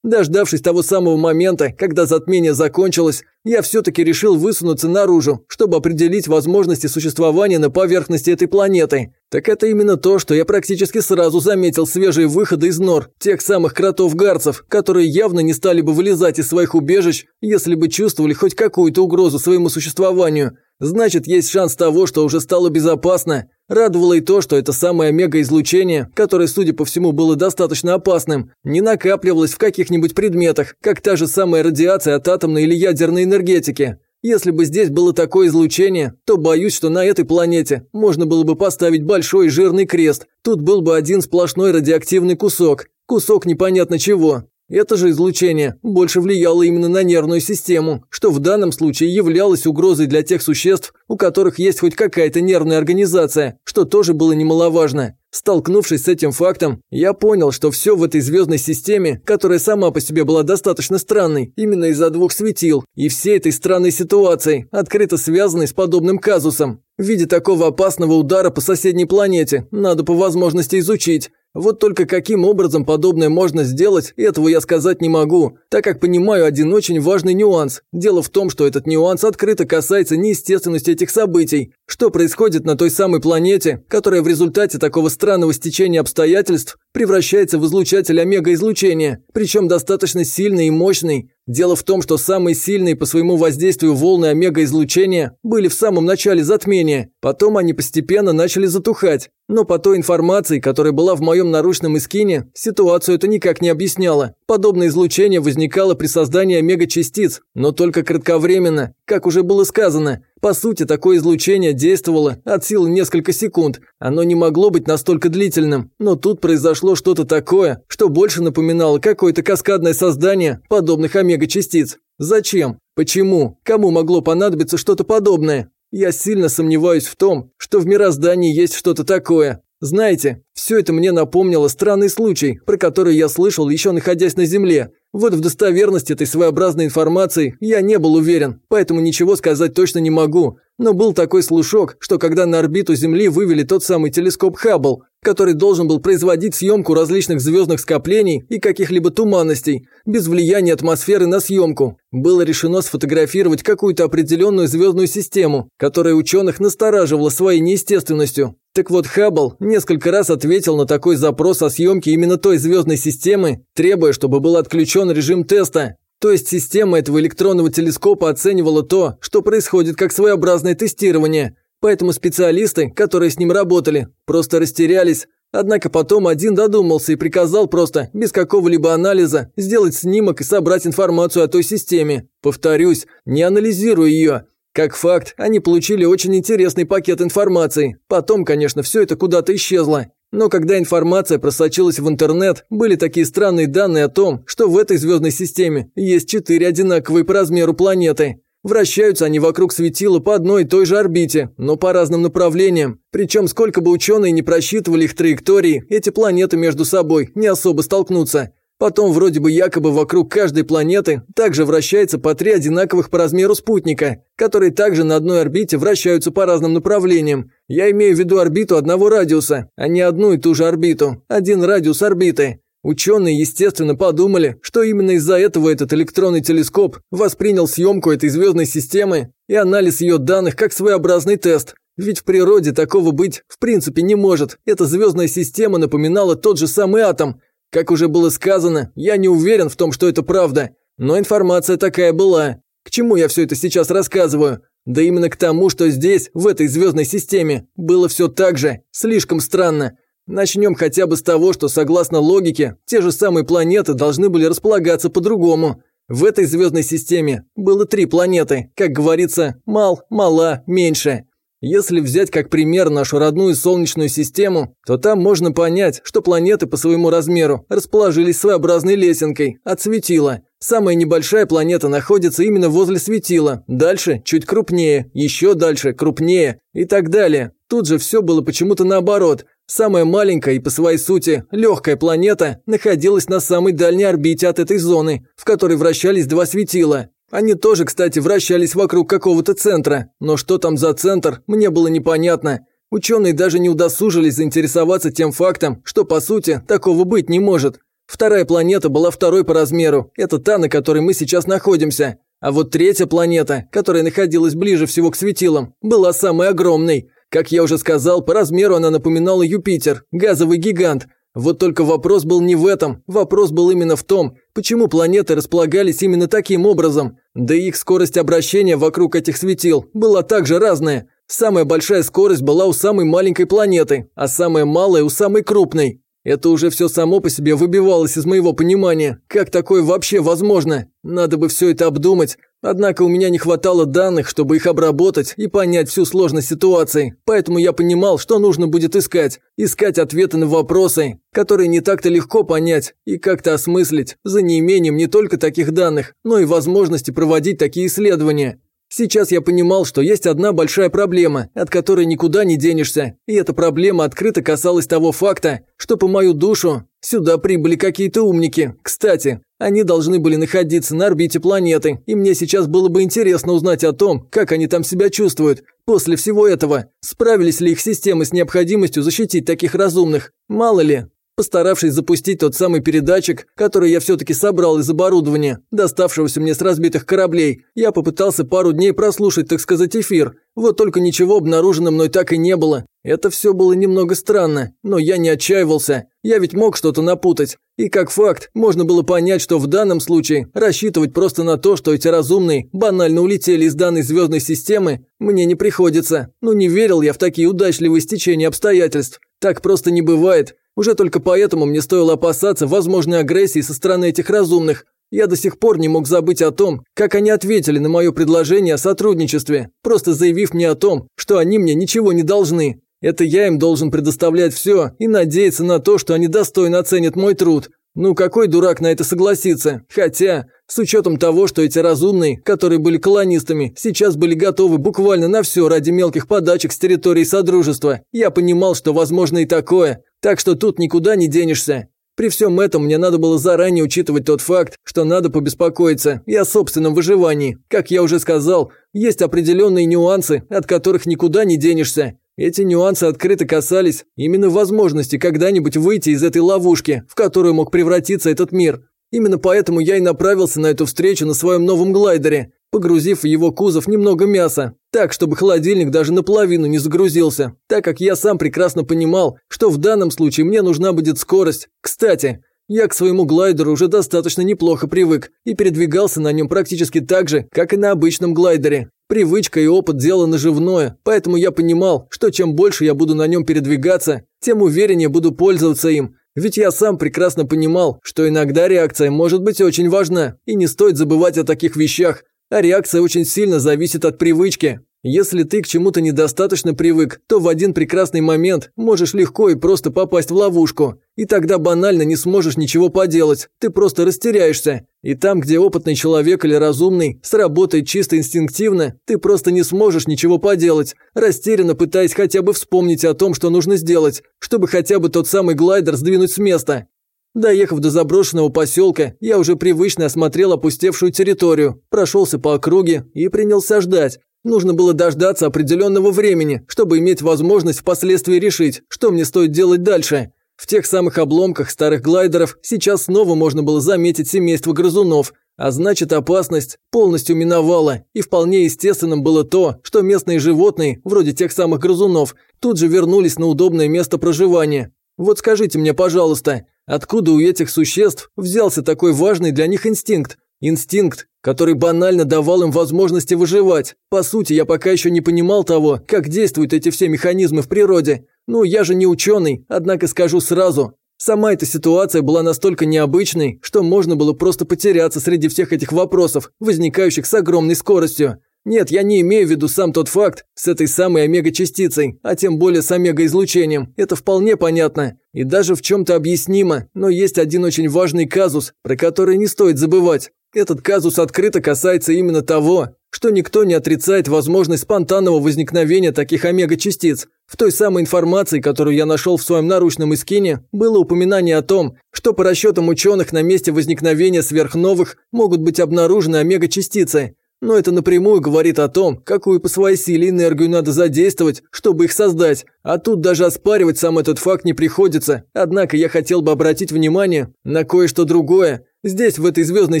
Дождавшись того самого момента, когда затмение закончилось, я все-таки решил высунуться наружу, чтобы определить возможности существования на поверхности этой планеты. Так это именно то, что я практически сразу заметил свежие выходы из нор, тех самых кротов-гарцев, которые явно не стали бы вылезать из своих убежищ, если бы чувствовали хоть какую-то угрозу своему существованию. Значит, есть шанс того, что уже стало безопасно. Радовало и то, что это самое мегаизлучение, которое, судя по всему, было достаточно опасным, не накапливалось в каких-нибудь предметах, как та же самая радиация от атомной или ядерной энергетики. Если бы здесь было такое излучение, то боюсь, что на этой планете можно было бы поставить большой жирный крест. Тут был бы один сплошной радиоактивный кусок. Кусок непонятно чего. Это же излучение больше влияло именно на нервную систему, что в данном случае являлось угрозой для тех существ, у которых есть хоть какая-то нервная организация, что тоже было немаловажно. Столкнувшись с этим фактом, я понял, что все в этой звездной системе, которая сама по себе была достаточно странной, именно из-за двух светил, и всей этой странной ситуации, открыто связанной с подобным казусом. В виде такого опасного удара по соседней планете надо по возможности изучить. Вот только каким образом подобное можно сделать, этого я сказать не могу, так как понимаю один очень важный нюанс. Дело в том, что этот нюанс открыто касается неестественности этих событий. Что происходит на той самой планете, которая в результате такого странного стечения обстоятельств превращается в излучатель омега-излучения, причем достаточно сильный и мощный. Дело в том, что самые сильные по своему воздействию волны омега-излучения были в самом начале затмения, потом они постепенно начали затухать. Но по той информации, которая была в моем наручном искине, ситуацию это никак не объясняло. Подобное излучение возникало при создании омега-частиц, но только кратковременно, как уже было сказано. По сути, такое излучение действовало от силы несколько секунд. Оно не могло быть настолько длительным, но тут произошло что-то такое, что больше напоминало какое-то каскадное создание подобных омега-частиц. Зачем? Почему? Кому могло понадобиться что-то подобное? Я сильно сомневаюсь в том, что в мироздании есть что-то такое. Знаете, все это мне напомнило странный случай, про который я слышал еще находясь на Земле. Вот в достоверности этой своеобразной информации я не был уверен, поэтому ничего сказать точно не могу. Но был такой слушок, что когда на орбиту Земли вывели тот самый телескоп Хаббл, который должен был производить съемку различных звездных скоплений и каких-либо туманностей, без влияния атмосферы на съемку, было решено сфотографировать какую-то определенную звездную систему, которая ученых настораживала своей неестественностью. Так вот, Хаббл несколько раз ответил на такой запрос о съемке именно той звездной системы, требуя, чтобы был отключен режим теста. То есть система этого электронного телескопа оценивала то, что происходит как своеобразное тестирование. Поэтому специалисты, которые с ним работали, просто растерялись. Однако потом один додумался и приказал просто, без какого-либо анализа, сделать снимок и собрать информацию о той системе. Повторюсь, не анализируя ее, как факт, они получили очень интересный пакет информации. Потом, конечно, все это куда-то исчезло. Но когда информация просочилась в интернет, были такие странные данные о том, что в этой звездной системе есть четыре одинаковые по размеру планеты. Вращаются они вокруг светила по одной и той же орбите, но по разным направлениям. Причем, сколько бы ученые не просчитывали их траектории, эти планеты между собой не особо столкнутся. Потом вроде бы якобы вокруг каждой планеты также вращается по три одинаковых по размеру спутника, которые также на одной орбите вращаются по разным направлениям. Я имею в виду орбиту одного радиуса, а не одну и ту же орбиту. Один радиус орбиты. Ученые, естественно, подумали, что именно из-за этого этот электронный телескоп воспринял съемку этой звездной системы и анализ ее данных как своеобразный тест. Ведь в природе такого быть в принципе не может. Эта звездная система напоминала тот же самый атом. Как уже было сказано, я не уверен в том, что это правда. Но информация такая была. К чему я все это сейчас рассказываю? Да именно к тому, что здесь, в этой звездной системе, было все так же, слишком странно. Начнем хотя бы с того, что согласно логике, те же самые планеты должны были располагаться по-другому. В этой звездной системе было три планеты, как говорится, мал, мала, меньше. Если взять как пример нашу родную Солнечную систему, то там можно понять, что планеты по своему размеру расположились своеобразной лесенкой от светила. Самая небольшая планета находится именно возле светила, дальше чуть крупнее, еще дальше крупнее и так далее. Тут же все было почему-то наоборот. Самая маленькая и по своей сути легкая планета находилась на самой дальней орбите от этой зоны, в которой вращались два светила. Они тоже, кстати, вращались вокруг какого-то центра, но что там за центр, мне было непонятно. Ученые даже не удосужились заинтересоваться тем фактом, что по сути такого быть не может. Вторая планета была второй по размеру, это та, на которой мы сейчас находимся. А вот третья планета, которая находилась ближе всего к светилам, была самой огромной. Как я уже сказал, по размеру она напоминала Юпитер, газовый гигант – вот только вопрос был не в этом, вопрос был именно в том, почему планеты располагались именно таким образом, да и их скорость обращения вокруг этих светил была также разная. Самая большая скорость была у самой маленькой планеты, а самая малая у самой крупной. Это уже все само по себе выбивалось из моего понимания. Как такое вообще возможно? Надо бы все это обдумать. Однако у меня не хватало данных, чтобы их обработать и понять всю сложность ситуации. Поэтому я понимал, что нужно будет искать. Искать ответы на вопросы, которые не так-то легко понять и как-то осмыслить, за неимением не только таких данных, но и возможности проводить такие исследования. Сейчас я понимал, что есть одна большая проблема, от которой никуда не денешься, и эта проблема открыто касалась того факта, что по мою душу сюда прибыли какие-то умники. Кстати, они должны были находиться на орбите планеты, и мне сейчас было бы интересно узнать о том, как они там себя чувствуют. После всего этого, справились ли их системы с необходимостью защитить таких разумных? Мало ли, Постаравшись запустить тот самый передатчик, который я все-таки собрал из оборудования, доставшегося мне с разбитых кораблей, я попытался пару дней прослушать, так сказать, эфир. Вот только ничего обнаружено мной так и не было. Это все было немного странно, но я не отчаивался. Я ведь мог что-то напутать. И как факт, можно было понять, что в данном случае рассчитывать просто на то, что эти разумные банально улетели из данной звездной системы, мне не приходится. Ну не верил я в такие удачливые стечения обстоятельств. Так просто не бывает. Уже только поэтому мне стоило опасаться возможной агрессии со стороны этих разумных. Я до сих пор не мог забыть о том, как они ответили на мое предложение о сотрудничестве, просто заявив мне о том, что они мне ничего не должны. Это я им должен предоставлять все и надеяться на то, что они достойно оценят мой труд. Ну какой дурак на это согласится? Хотя, с учетом того, что эти разумные, которые были колонистами, сейчас были готовы буквально на все ради мелких подачек с территории Содружества, я понимал, что возможно и такое. Так что тут никуда не денешься. При всем этом мне надо было заранее учитывать тот факт, что надо побеспокоиться и о собственном выживании. Как я уже сказал, есть определенные нюансы, от которых никуда не денешься. Эти нюансы открыто касались именно возможности когда-нибудь выйти из этой ловушки, в которую мог превратиться этот мир. Именно поэтому я и направился на эту встречу на своем новом глайдере погрузив в его кузов немного мяса, так, чтобы холодильник даже наполовину не загрузился, так как я сам прекрасно понимал, что в данном случае мне нужна будет скорость. Кстати, я к своему глайдеру уже достаточно неплохо привык и передвигался на нем практически так же, как и на обычном глайдере. Привычка и опыт – дело наживное, поэтому я понимал, что чем больше я буду на нем передвигаться, тем увереннее буду пользоваться им. Ведь я сам прекрасно понимал, что иногда реакция может быть очень важна, и не стоит забывать о таких вещах, а реакция очень сильно зависит от привычки. Если ты к чему-то недостаточно привык, то в один прекрасный момент можешь легко и просто попасть в ловушку. И тогда банально не сможешь ничего поделать, ты просто растеряешься. И там, где опытный человек или разумный сработает чисто инстинктивно, ты просто не сможешь ничего поделать, растерянно пытаясь хотя бы вспомнить о том, что нужно сделать, чтобы хотя бы тот самый глайдер сдвинуть с места. Доехав до заброшенного поселка, я уже привычно осмотрел опустевшую территорию, прошелся по округе и принялся ждать. Нужно было дождаться определенного времени, чтобы иметь возможность впоследствии решить, что мне стоит делать дальше. В тех самых обломках старых глайдеров сейчас снова можно было заметить семейство грызунов. А значит, опасность полностью миновала, и вполне естественным было то, что местные животные, вроде тех самых грызунов, тут же вернулись на удобное место проживания. Вот скажите мне, пожалуйста, откуда у этих существ взялся такой важный для них инстинкт? Инстинкт, который банально давал им возможности выживать. По сути, я пока еще не понимал того, как действуют эти все механизмы в природе. Ну, я же не ученый, однако скажу сразу, Сама эта ситуация была настолько необычной, что можно было просто потеряться среди всех этих вопросов, возникающих с огромной скоростью. Нет, я не имею в виду сам тот факт с этой самой омега-частицей, а тем более с омега-излучением. Это вполне понятно и даже в чем-то объяснимо, но есть один очень важный казус, про который не стоит забывать. Этот казус открыто касается именно того, что никто не отрицает возможность спонтанного возникновения таких омега-частиц. В той самой информации, которую я нашел в своем наручном искине, было упоминание о том, что по расчетам ученых на месте возникновения сверхновых могут быть обнаружены омега-частицы. Но это напрямую говорит о том, какую по своей силе энергию надо задействовать, чтобы их создать. А тут даже оспаривать сам этот факт не приходится. Однако я хотел бы обратить внимание на кое-что другое. Здесь, в этой звездной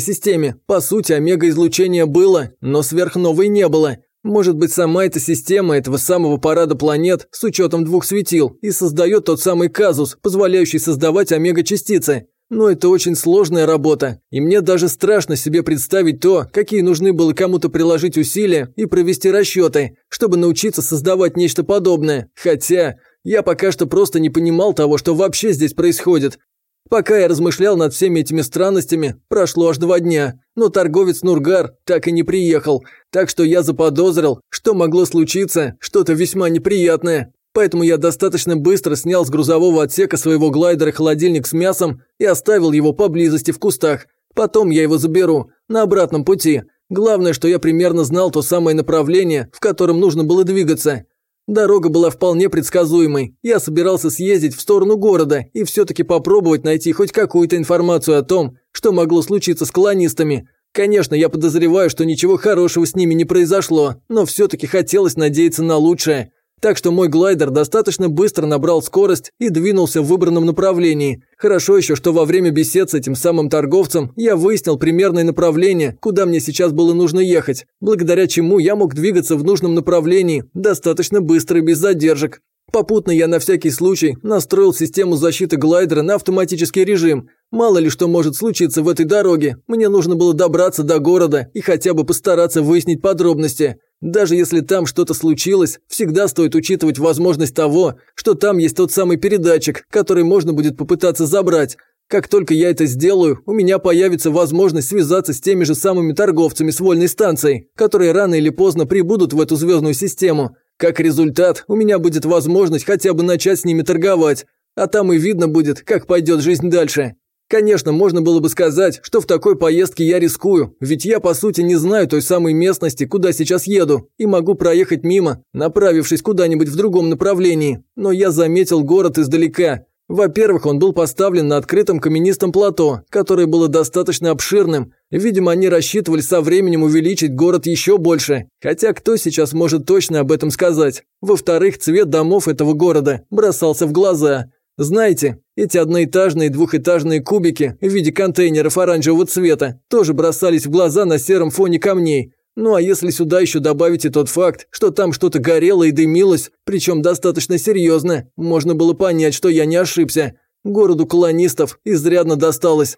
системе, по сути, омега-излучения было, но сверхновой не было. Может быть, сама эта система этого самого парада планет с учетом двух светил и создает тот самый казус, позволяющий создавать омега-частицы. Но это очень сложная работа, и мне даже страшно себе представить то, какие нужны было кому-то приложить усилия и провести расчеты, чтобы научиться создавать нечто подобное. Хотя я пока что просто не понимал того, что вообще здесь происходит. Пока я размышлял над всеми этими странностями, прошло аж два дня, но торговец Нургар так и не приехал, так что я заподозрил, что могло случиться что-то весьма неприятное. Поэтому я достаточно быстро снял с грузового отсека своего глайдера холодильник с мясом и оставил его поблизости в кустах. Потом я его заберу, на обратном пути. Главное, что я примерно знал то самое направление, в котором нужно было двигаться. Дорога была вполне предсказуемой. Я собирался съездить в сторону города и все-таки попробовать найти хоть какую-то информацию о том, что могло случиться с колонистами. Конечно, я подозреваю, что ничего хорошего с ними не произошло, но все-таки хотелось надеяться на лучшее. Так что мой глайдер достаточно быстро набрал скорость и двинулся в выбранном направлении. Хорошо еще, что во время бесед с этим самым торговцем я выяснил примерное направление, куда мне сейчас было нужно ехать, благодаря чему я мог двигаться в нужном направлении достаточно быстро и без задержек. Попутно я на всякий случай настроил систему защиты глайдера на автоматический режим. Мало ли что может случиться в этой дороге. Мне нужно было добраться до города и хотя бы постараться выяснить подробности. Даже если там что-то случилось, всегда стоит учитывать возможность того, что там есть тот самый передатчик, который можно будет попытаться забрать. Как только я это сделаю, у меня появится возможность связаться с теми же самыми торговцами с вольной станцией, которые рано или поздно прибудут в эту звездную систему. Как результат, у меня будет возможность хотя бы начать с ними торговать. А там и видно будет, как пойдет жизнь дальше. Конечно, можно было бы сказать, что в такой поездке я рискую, ведь я по сути не знаю той самой местности, куда сейчас еду, и могу проехать мимо, направившись куда-нибудь в другом направлении. Но я заметил город издалека. Во-первых, он был поставлен на открытом каменистом плато, которое было достаточно обширным. Видимо, они рассчитывали со временем увеличить город еще больше. Хотя кто сейчас может точно об этом сказать? Во-вторых, цвет домов этого города бросался в глаза. Знаете, эти одноэтажные двухэтажные кубики в виде контейнеров оранжевого цвета тоже бросались в глаза на сером фоне камней. Ну а если сюда еще добавить и тот факт, что там что-то горело и дымилось, причем достаточно серьезно, можно было понять, что я не ошибся. Городу колонистов изрядно досталось.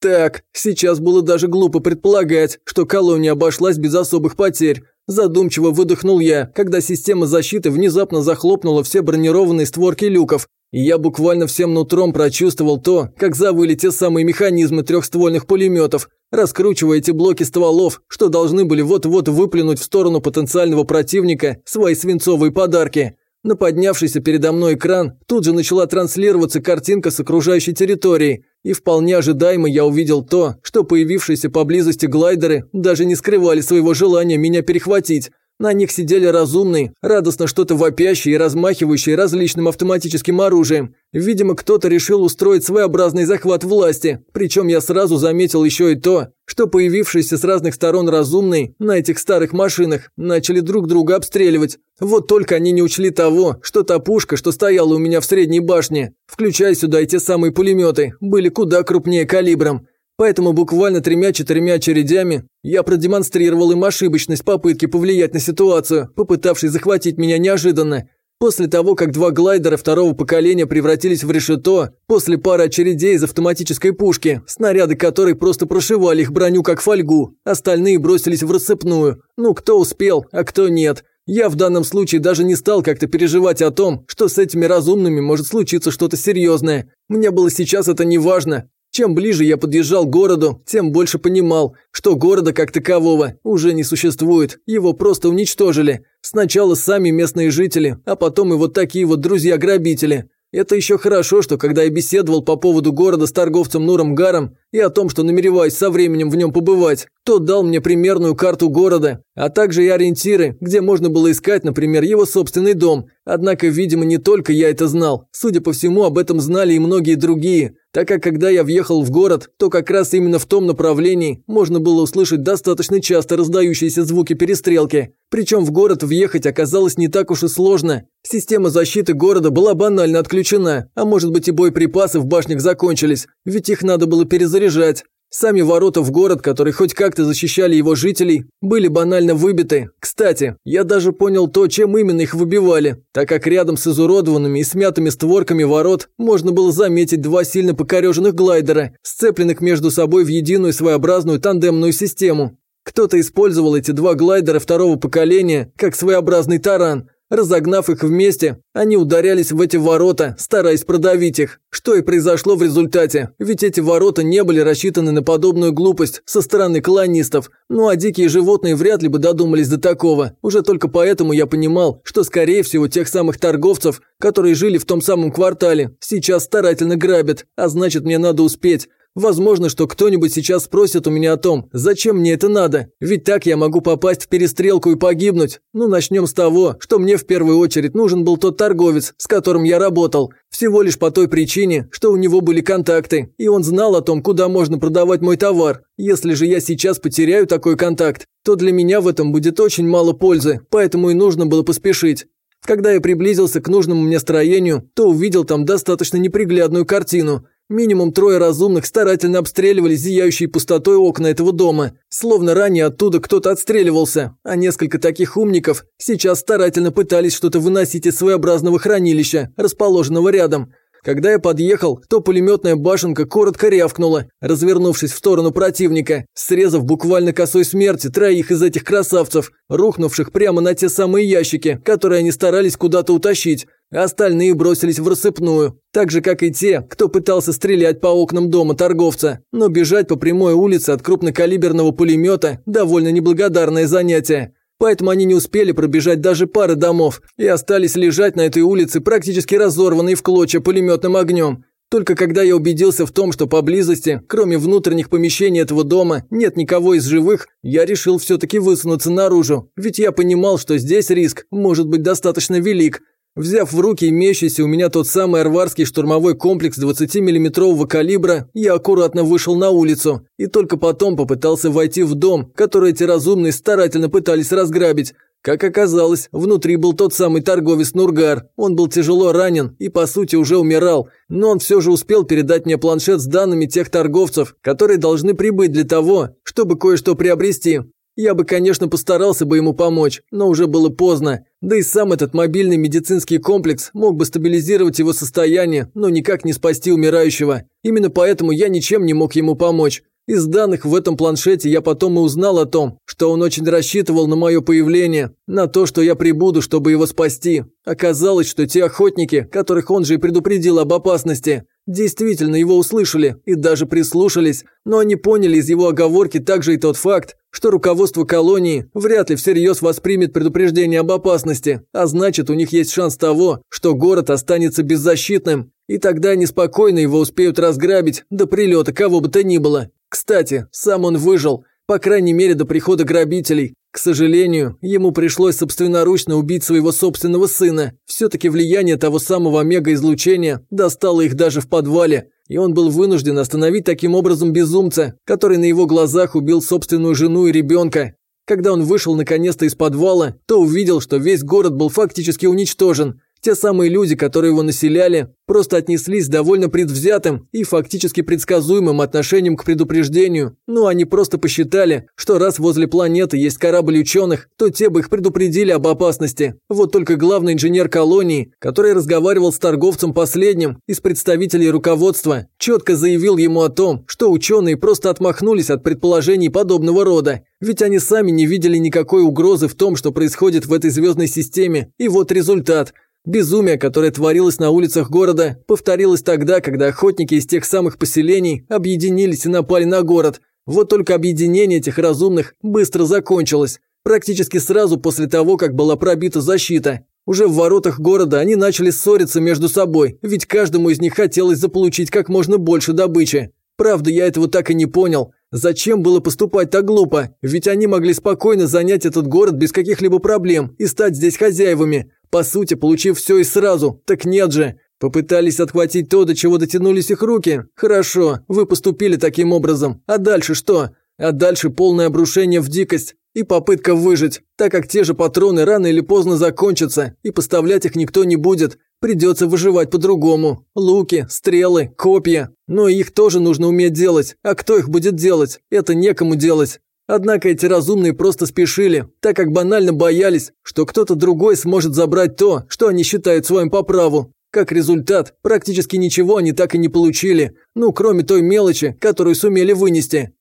Так, сейчас было даже глупо предполагать, что колония обошлась без особых потерь. Задумчиво выдохнул я, когда система защиты внезапно захлопнула все бронированные створки люков, и я буквально всем нутром прочувствовал то, как завыли те самые механизмы трехствольных пулеметов, раскручивая эти блоки стволов, что должны были вот-вот выплюнуть в сторону потенциального противника свои свинцовые подарки. На поднявшийся передо мной экран тут же начала транслироваться картинка с окружающей территории, и вполне ожидаемо я увидел то, что появившиеся поблизости глайдеры даже не скрывали своего желания меня перехватить. На них сидели разумные, радостно что-то вопящие и размахивающие различным автоматическим оружием. Видимо, кто-то решил устроить своеобразный захват власти. Причем я сразу заметил еще и то, что появившиеся с разных сторон разумные на этих старых машинах начали друг друга обстреливать. Вот только они не учли того, что та пушка, что стояла у меня в средней башне, включая сюда и те самые пулеметы, были куда крупнее калибром. Поэтому буквально тремя-четырьмя очередями я продемонстрировал им ошибочность попытки повлиять на ситуацию, попытавшись захватить меня неожиданно. После того, как два глайдера второго поколения превратились в решето, после пары очередей из автоматической пушки, снаряды которой просто прошивали их броню как фольгу, остальные бросились в рассыпную. Ну, кто успел, а кто нет. Я в данном случае даже не стал как-то переживать о том, что с этими разумными может случиться что-то серьезное. Мне было сейчас это не важно. Чем ближе я подъезжал к городу, тем больше понимал, что города как такового уже не существует, его просто уничтожили. Сначала сами местные жители, а потом и вот такие вот друзья-грабители. Это еще хорошо, что когда я беседовал по поводу города с торговцем Нуром Гаром и о том, что намереваюсь со временем в нем побывать, тот дал мне примерную карту города, а также и ориентиры, где можно было искать, например, его собственный дом. Однако, видимо, не только я это знал. Судя по всему, об этом знали и многие другие, так как когда я въехал в город, то как раз именно в том направлении можно было услышать достаточно часто раздающиеся звуки перестрелки. Причем в город въехать оказалось не так уж и сложно. Система защиты города была банально отключена, а может быть и боеприпасы в башнях закончились, ведь их надо было перезаряжать. Сами ворота в город, которые хоть как-то защищали его жителей, были банально выбиты. Кстати, я даже понял то, чем именно их выбивали, так как рядом с изуродованными и смятыми створками ворот можно было заметить два сильно покореженных глайдера, сцепленных между собой в единую своеобразную тандемную систему. Кто-то использовал эти два глайдера второго поколения как своеобразный таран, Разогнав их вместе, они ударялись в эти ворота, стараясь продавить их. Что и произошло в результате, ведь эти ворота не были рассчитаны на подобную глупость со стороны колонистов. Ну а дикие животные вряд ли бы додумались до такого. Уже только поэтому я понимал, что скорее всего тех самых торговцев, которые жили в том самом квартале, сейчас старательно грабят, а значит мне надо успеть. Возможно, что кто-нибудь сейчас спросит у меня о том, зачем мне это надо, ведь так я могу попасть в перестрелку и погибнуть. Ну, начнем с того, что мне в первую очередь нужен был тот торговец, с которым я работал, всего лишь по той причине, что у него были контакты, и он знал о том, куда можно продавать мой товар. Если же я сейчас потеряю такой контакт, то для меня в этом будет очень мало пользы, поэтому и нужно было поспешить. Когда я приблизился к нужному мне строению, то увидел там достаточно неприглядную картину – Минимум трое разумных старательно обстреливали зияющие пустотой окна этого дома, словно ранее оттуда кто-то отстреливался, а несколько таких умников сейчас старательно пытались что-то выносить из своеобразного хранилища, расположенного рядом. Когда я подъехал, то пулеметная башенка коротко рявкнула, развернувшись в сторону противника, срезав буквально косой смерти троих из этих красавцев, рухнувших прямо на те самые ящики, которые они старались куда-то утащить. Остальные бросились в рассыпную, так же, как и те, кто пытался стрелять по окнам дома торговца. Но бежать по прямой улице от крупнокалиберного пулемета – довольно неблагодарное занятие. Поэтому они не успели пробежать даже пары домов и остались лежать на этой улице практически разорванные в клочья пулеметным огнем. Только когда я убедился в том, что поблизости, кроме внутренних помещений этого дома, нет никого из живых, я решил все-таки высунуться наружу, ведь я понимал, что здесь риск может быть достаточно велик – Взяв в руки имеющийся у меня тот самый арварский штурмовой комплекс 20-миллиметрового калибра, я аккуратно вышел на улицу и только потом попытался войти в дом, который эти разумные старательно пытались разграбить. Как оказалось, внутри был тот самый торговец Нургар. Он был тяжело ранен и, по сути, уже умирал. Но он все же успел передать мне планшет с данными тех торговцев, которые должны прибыть для того, чтобы кое-что приобрести. Я бы, конечно, постарался бы ему помочь, но уже было поздно. Да и сам этот мобильный медицинский комплекс мог бы стабилизировать его состояние, но никак не спасти умирающего. Именно поэтому я ничем не мог ему помочь. Из данных в этом планшете я потом и узнал о том, что он очень рассчитывал на мое появление, на то, что я прибуду, чтобы его спасти. Оказалось, что те охотники, которых он же и предупредил об опасности, действительно его услышали и даже прислушались, но они поняли из его оговорки также и тот факт, что руководство колонии вряд ли всерьез воспримет предупреждение об опасности, а значит у них есть шанс того, что город останется беззащитным, и тогда они спокойно его успеют разграбить до прилета кого бы то ни было. Кстати, сам он выжил, по крайней мере до прихода грабителей, к сожалению, ему пришлось собственноручно убить своего собственного сына. Все-таки влияние того самого омега-излучения достало их даже в подвале, и он был вынужден остановить таким образом безумца, который на его глазах убил собственную жену и ребенка. Когда он вышел наконец-то из подвала, то увидел, что весь город был фактически уничтожен. Те самые люди, которые его населяли, просто отнеслись довольно предвзятым и фактически предсказуемым отношением к предупреждению. Ну, они просто посчитали, что раз возле планеты есть корабль ученых, то те бы их предупредили об опасности. Вот только главный инженер колонии, который разговаривал с торговцем последним из представителей руководства, четко заявил ему о том, что ученые просто отмахнулись от предположений подобного рода. Ведь они сами не видели никакой угрозы в том, что происходит в этой звездной системе. И вот результат – Безумие, которое творилось на улицах города, повторилось тогда, когда охотники из тех самых поселений объединились и напали на город. Вот только объединение этих разумных быстро закончилось. Практически сразу после того, как была пробита защита. Уже в воротах города они начали ссориться между собой, ведь каждому из них хотелось заполучить как можно больше добычи. Правда, я этого так и не понял. Зачем было поступать так глупо? Ведь они могли спокойно занять этот город без каких-либо проблем и стать здесь хозяевами. По сути, получив все и сразу. Так нет же. Попытались отхватить то, до чего дотянулись их руки? Хорошо, вы поступили таким образом. А дальше что? А дальше полное обрушение в дикость и попытка выжить, так как те же патроны рано или поздно закончатся, и поставлять их никто не будет. Придется выживать по-другому. Луки, стрелы, копья. Но их тоже нужно уметь делать. А кто их будет делать? Это некому делать. Однако эти разумные просто спешили, так как банально боялись, что кто-то другой сможет забрать то, что они считают своим по праву. Как результат, практически ничего они так и не получили, ну, кроме той мелочи, которую сумели вынести.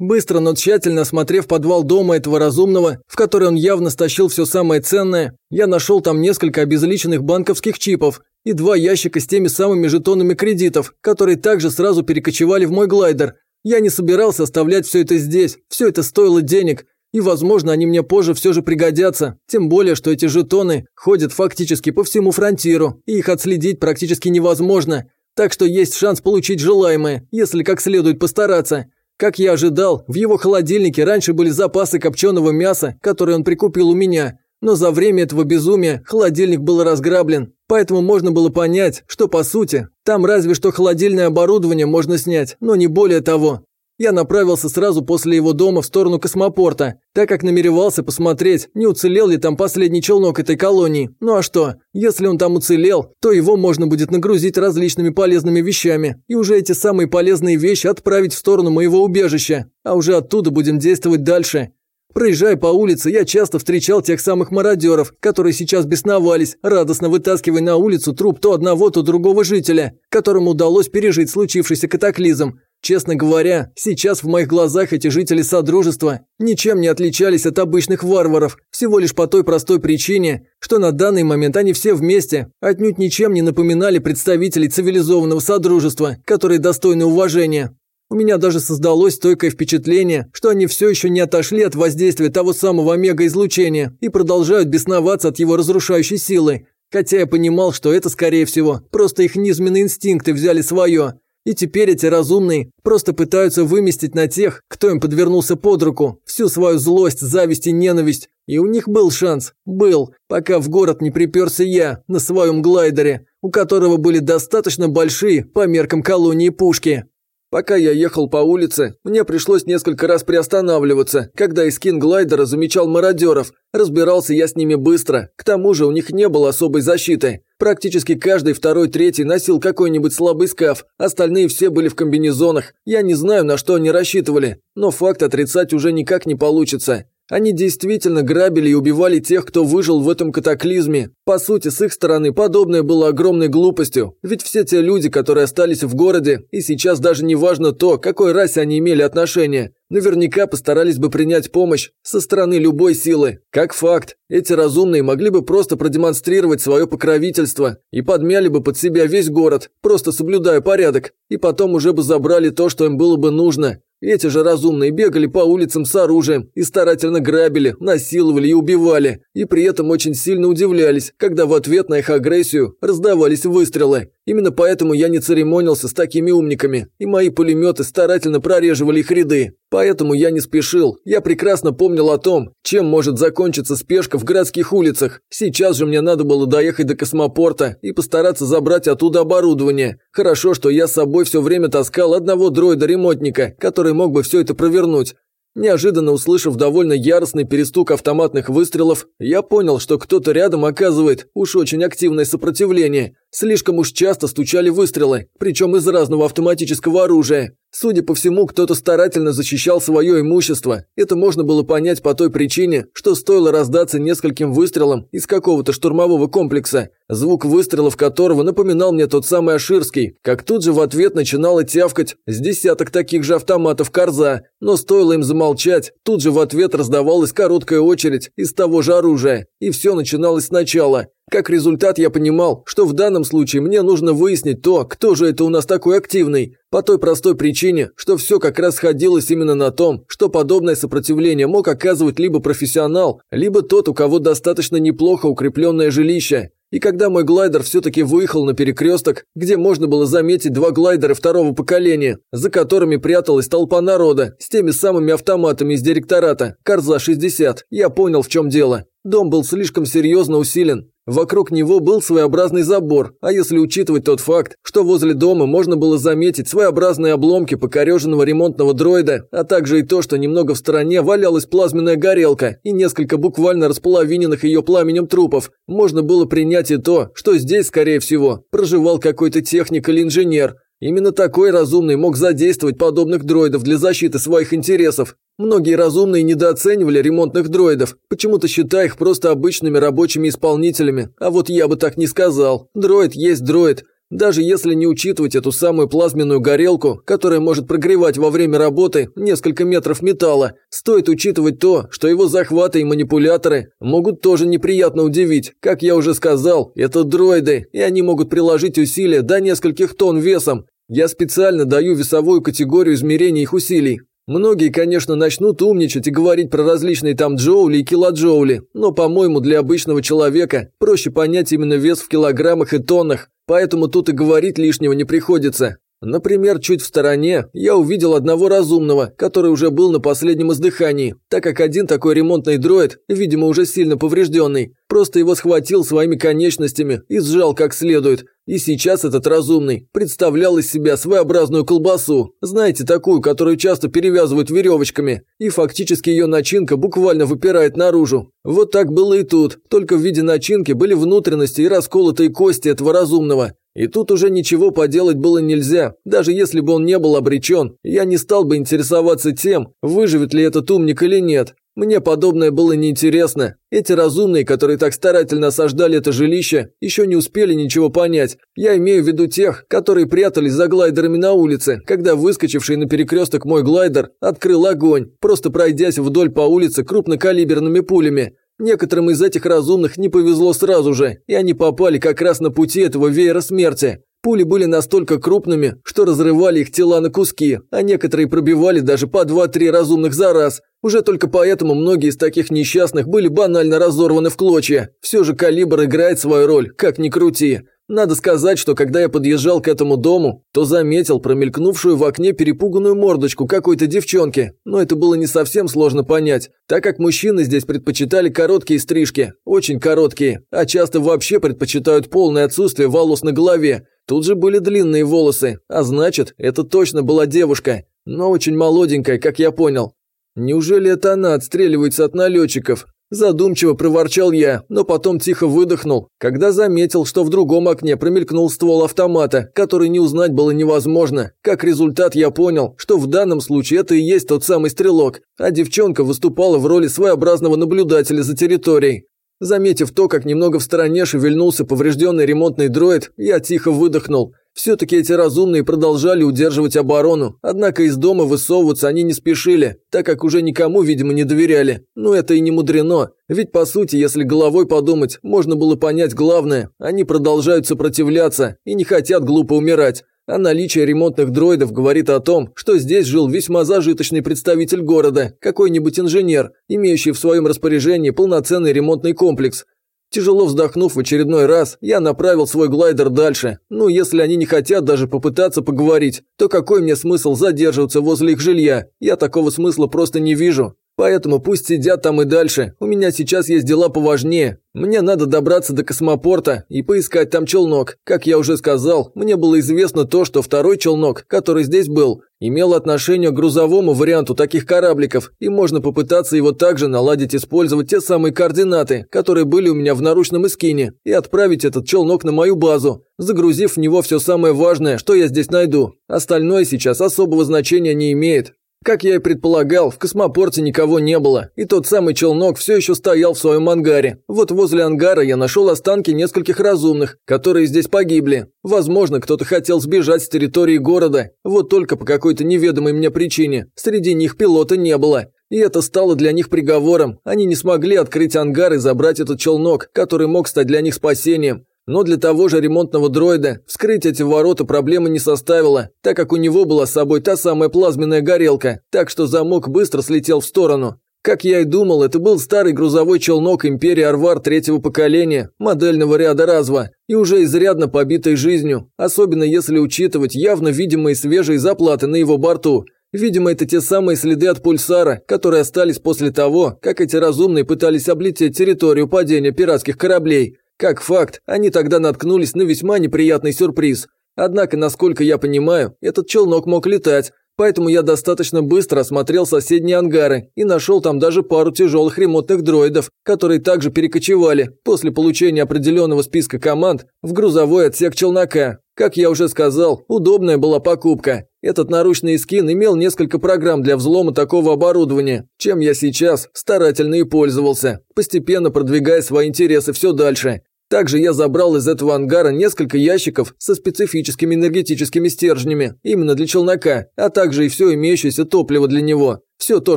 Быстро, но тщательно осмотрев подвал дома этого разумного, в который он явно стащил все самое ценное, я нашел там несколько обезличенных банковских чипов и два ящика с теми самыми жетонами кредитов, которые также сразу перекочевали в мой глайдер, я не собирался оставлять все это здесь, все это стоило денег, и, возможно, они мне позже все же пригодятся, тем более, что эти жетоны ходят фактически по всему фронтиру, и их отследить практически невозможно, так что есть шанс получить желаемое, если как следует постараться. Как я ожидал, в его холодильнике раньше были запасы копченого мяса, которые он прикупил у меня, но за время этого безумия холодильник был разграблен, поэтому можно было понять, что по сути, там разве что холодильное оборудование можно снять, но не более того. Я направился сразу после его дома в сторону космопорта, так как намеревался посмотреть, не уцелел ли там последний челнок этой колонии. Ну а что, если он там уцелел, то его можно будет нагрузить различными полезными вещами, и уже эти самые полезные вещи отправить в сторону моего убежища, а уже оттуда будем действовать дальше. Проезжая по улице, я часто встречал тех самых мародеров, которые сейчас бесновались, радостно вытаскивая на улицу труп то одного, то другого жителя, которому удалось пережить случившийся катаклизм. Честно говоря, сейчас в моих глазах эти жители Содружества ничем не отличались от обычных варваров, всего лишь по той простой причине, что на данный момент они все вместе отнюдь ничем не напоминали представителей цивилизованного Содружества, которые достойны уважения. У меня даже создалось стойкое впечатление, что они все еще не отошли от воздействия того самого омега-излучения и продолжают бесноваться от его разрушающей силы. Хотя я понимал, что это, скорее всего, просто их низменные инстинкты взяли свое. И теперь эти разумные просто пытаются выместить на тех, кто им подвернулся под руку, всю свою злость, зависть и ненависть. И у них был шанс, был, пока в город не приперся я на своем глайдере, у которого были достаточно большие по меркам колонии пушки. Пока я ехал по улице, мне пришлось несколько раз приостанавливаться, когда из кинглайдера замечал мародеров. Разбирался я с ними быстро, к тому же у них не было особой защиты. Практически каждый второй, третий носил какой-нибудь слабый скаф, остальные все были в комбинезонах. Я не знаю, на что они рассчитывали, но факт отрицать уже никак не получится. Они действительно грабили и убивали тех, кто выжил в этом катаклизме. По сути, с их стороны подобное было огромной глупостью, ведь все те люди, которые остались в городе, и сейчас даже не важно то, какой расе они имели отношение, наверняка постарались бы принять помощь со стороны любой силы. Как факт, эти разумные могли бы просто продемонстрировать свое покровительство и подмяли бы под себя весь город, просто соблюдая порядок, и потом уже бы забрали то, что им было бы нужно. Эти же разумные бегали по улицам с оружием и старательно грабили, насиловали и убивали, и при этом очень сильно удивлялись, когда в ответ на их агрессию раздавались выстрелы. Именно поэтому я не церемонился с такими умниками, и мои пулеметы старательно прореживали их ряды. Поэтому я не спешил, я прекрасно помнил о том, чем может закончиться спешка в городских улицах. Сейчас же мне надо было доехать до космопорта и постараться забрать оттуда оборудование. Хорошо, что я с собой все время таскал одного дроида-ремонтника, который мог бы все это провернуть. Неожиданно услышав довольно яростный перестук автоматных выстрелов, я понял, что кто-то рядом оказывает уж очень активное сопротивление. Слишком уж часто стучали выстрелы, причем из разного автоматического оружия. Судя по всему, кто-то старательно защищал свое имущество. Это можно было понять по той причине, что стоило раздаться нескольким выстрелам из какого-то штурмового комплекса, звук выстрелов которого напоминал мне тот самый Аширский, как тут же в ответ начинало тявкать с десяток таких же автоматов Корза, но стоило им замолчать, тут же в ответ раздавалась короткая очередь из того же оружия, и все начиналось сначала. Как результат, я понимал, что в данном случае мне нужно выяснить то, кто же это у нас такой активный. По той простой причине, что все как раз сходилось именно на том, что подобное сопротивление мог оказывать либо профессионал, либо тот, у кого достаточно неплохо укрепленное жилище. И когда мой глайдер все-таки выехал на перекресток, где можно было заметить два глайдера второго поколения, за которыми пряталась толпа народа с теми самыми автоматами из директората, Карза-60, я понял, в чем дело. Дом был слишком серьезно усилен. Вокруг него был своеобразный забор, а если учитывать тот факт, что возле дома можно было заметить своеобразные обломки покореженного ремонтного дроида, а также и то, что немного в стороне валялась плазменная горелка и несколько буквально располовиненных ее пламенем трупов, можно было принять и то, что здесь, скорее всего, проживал какой-то техник или инженер, Именно такой разумный мог задействовать подобных дроидов для защиты своих интересов. Многие разумные недооценивали ремонтных дроидов, почему-то считая их просто обычными рабочими исполнителями. А вот я бы так не сказал. Дроид есть дроид. Даже если не учитывать эту самую плазменную горелку, которая может прогревать во время работы несколько метров металла, стоит учитывать то, что его захваты и манипуляторы могут тоже неприятно удивить. Как я уже сказал, это дроиды, и они могут приложить усилия до нескольких тонн весом, я специально даю весовую категорию измерения их усилий. Многие, конечно, начнут умничать и говорить про различные там джоули и килоджоули, но, по-моему, для обычного человека проще понять именно вес в килограммах и тоннах, поэтому тут и говорить лишнего не приходится. Например, чуть в стороне я увидел одного разумного, который уже был на последнем издыхании, так как один такой ремонтный дроид, видимо уже сильно поврежденный, просто его схватил своими конечностями и сжал как следует. И сейчас этот разумный представлял из себя своеобразную колбасу, знаете, такую, которую часто перевязывают веревочками, и фактически ее начинка буквально выпирает наружу. Вот так было и тут, только в виде начинки были внутренности и расколотые кости этого разумного. И тут уже ничего поделать было нельзя. Даже если бы он не был обречен, я не стал бы интересоваться тем, выживет ли этот умник или нет. Мне подобное было неинтересно. Эти разумные, которые так старательно осаждали это жилище, еще не успели ничего понять. Я имею в виду тех, которые прятались за глайдерами на улице, когда выскочивший на перекресток мой глайдер открыл огонь, просто пройдясь вдоль по улице крупнокалиберными пулями. Некоторым из этих разумных не повезло сразу же, и они попали как раз на пути этого веера смерти. Пули были настолько крупными, что разрывали их тела на куски, а некоторые пробивали даже по 2-3 разумных за раз. Уже только поэтому многие из таких несчастных были банально разорваны в клочья. Все же калибр играет свою роль, как ни крути. Надо сказать, что когда я подъезжал к этому дому, то заметил промелькнувшую в окне перепуганную мордочку какой-то девчонки, но это было не совсем сложно понять, так как мужчины здесь предпочитали короткие стрижки, очень короткие, а часто вообще предпочитают полное отсутствие волос на голове. Тут же были длинные волосы, а значит, это точно была девушка, но очень молоденькая, как я понял. Неужели это она отстреливается от налетчиков? Задумчиво проворчал я, но потом тихо выдохнул, когда заметил, что в другом окне промелькнул ствол автомата, который не узнать было невозможно. Как результат я понял, что в данном случае это и есть тот самый стрелок, а девчонка выступала в роли своеобразного наблюдателя за территорией. Заметив то, как немного в стороне шевельнулся поврежденный ремонтный дроид, я тихо выдохнул. Все-таки эти разумные продолжали удерживать оборону, однако из дома высовываться они не спешили, так как уже никому, видимо, не доверяли. Но это и не мудрено, ведь по сути, если головой подумать, можно было понять главное, они продолжают сопротивляться и не хотят глупо умирать. А наличие ремонтных дроидов говорит о том, что здесь жил весьма зажиточный представитель города, какой-нибудь инженер, имеющий в своем распоряжении полноценный ремонтный комплекс. Тяжело вздохнув в очередной раз, я направил свой глайдер дальше. Ну, если они не хотят даже попытаться поговорить, то какой мне смысл задерживаться возле их жилья? Я такого смысла просто не вижу. Поэтому пусть сидят там и дальше, у меня сейчас есть дела поважнее. Мне надо добраться до космопорта и поискать там челнок. Как я уже сказал, мне было известно то, что второй челнок, который здесь был, имел отношение к грузовому варианту таких корабликов, и можно попытаться его также наладить использовать те самые координаты, которые были у меня в наручном эскине, и отправить этот челнок на мою базу, загрузив в него все самое важное, что я здесь найду. Остальное сейчас особого значения не имеет. Как я и предполагал, в космопорте никого не было, и тот самый челнок все еще стоял в своем ангаре. Вот возле ангара я нашел останки нескольких разумных, которые здесь погибли. Возможно, кто-то хотел сбежать с территории города, вот только по какой-то неведомой мне причине. Среди них пилота не было. И это стало для них приговором. Они не смогли открыть ангар и забрать этот челнок, который мог стать для них спасением. Но для того же ремонтного дроида вскрыть эти ворота проблемы не составило, так как у него была с собой та самая плазменная горелка, так что замок быстро слетел в сторону. Как я и думал, это был старый грузовой челнок Империи Арвар третьего поколения, модельного ряда разва, и уже изрядно побитой жизнью, особенно если учитывать явно видимые свежие заплаты на его борту. Видимо, это те самые следы от пульсара, которые остались после того, как эти разумные пытались облететь территорию падения пиратских кораблей. Как факт, они тогда наткнулись на весьма неприятный сюрприз. Однако, насколько я понимаю, этот челнок мог летать, поэтому я достаточно быстро осмотрел соседние ангары и нашел там даже пару тяжелых ремонтных дроидов, которые также перекочевали после получения определенного списка команд в грузовой отсек челнока. Как я уже сказал, удобная была покупка. Этот наручный скин имел несколько программ для взлома такого оборудования, чем я сейчас старательно и пользовался, постепенно продвигая свои интересы все дальше. Также я забрал из этого ангара несколько ящиков со специфическими энергетическими стержнями, именно для челнока, а также и все имеющееся топливо для него. Все то,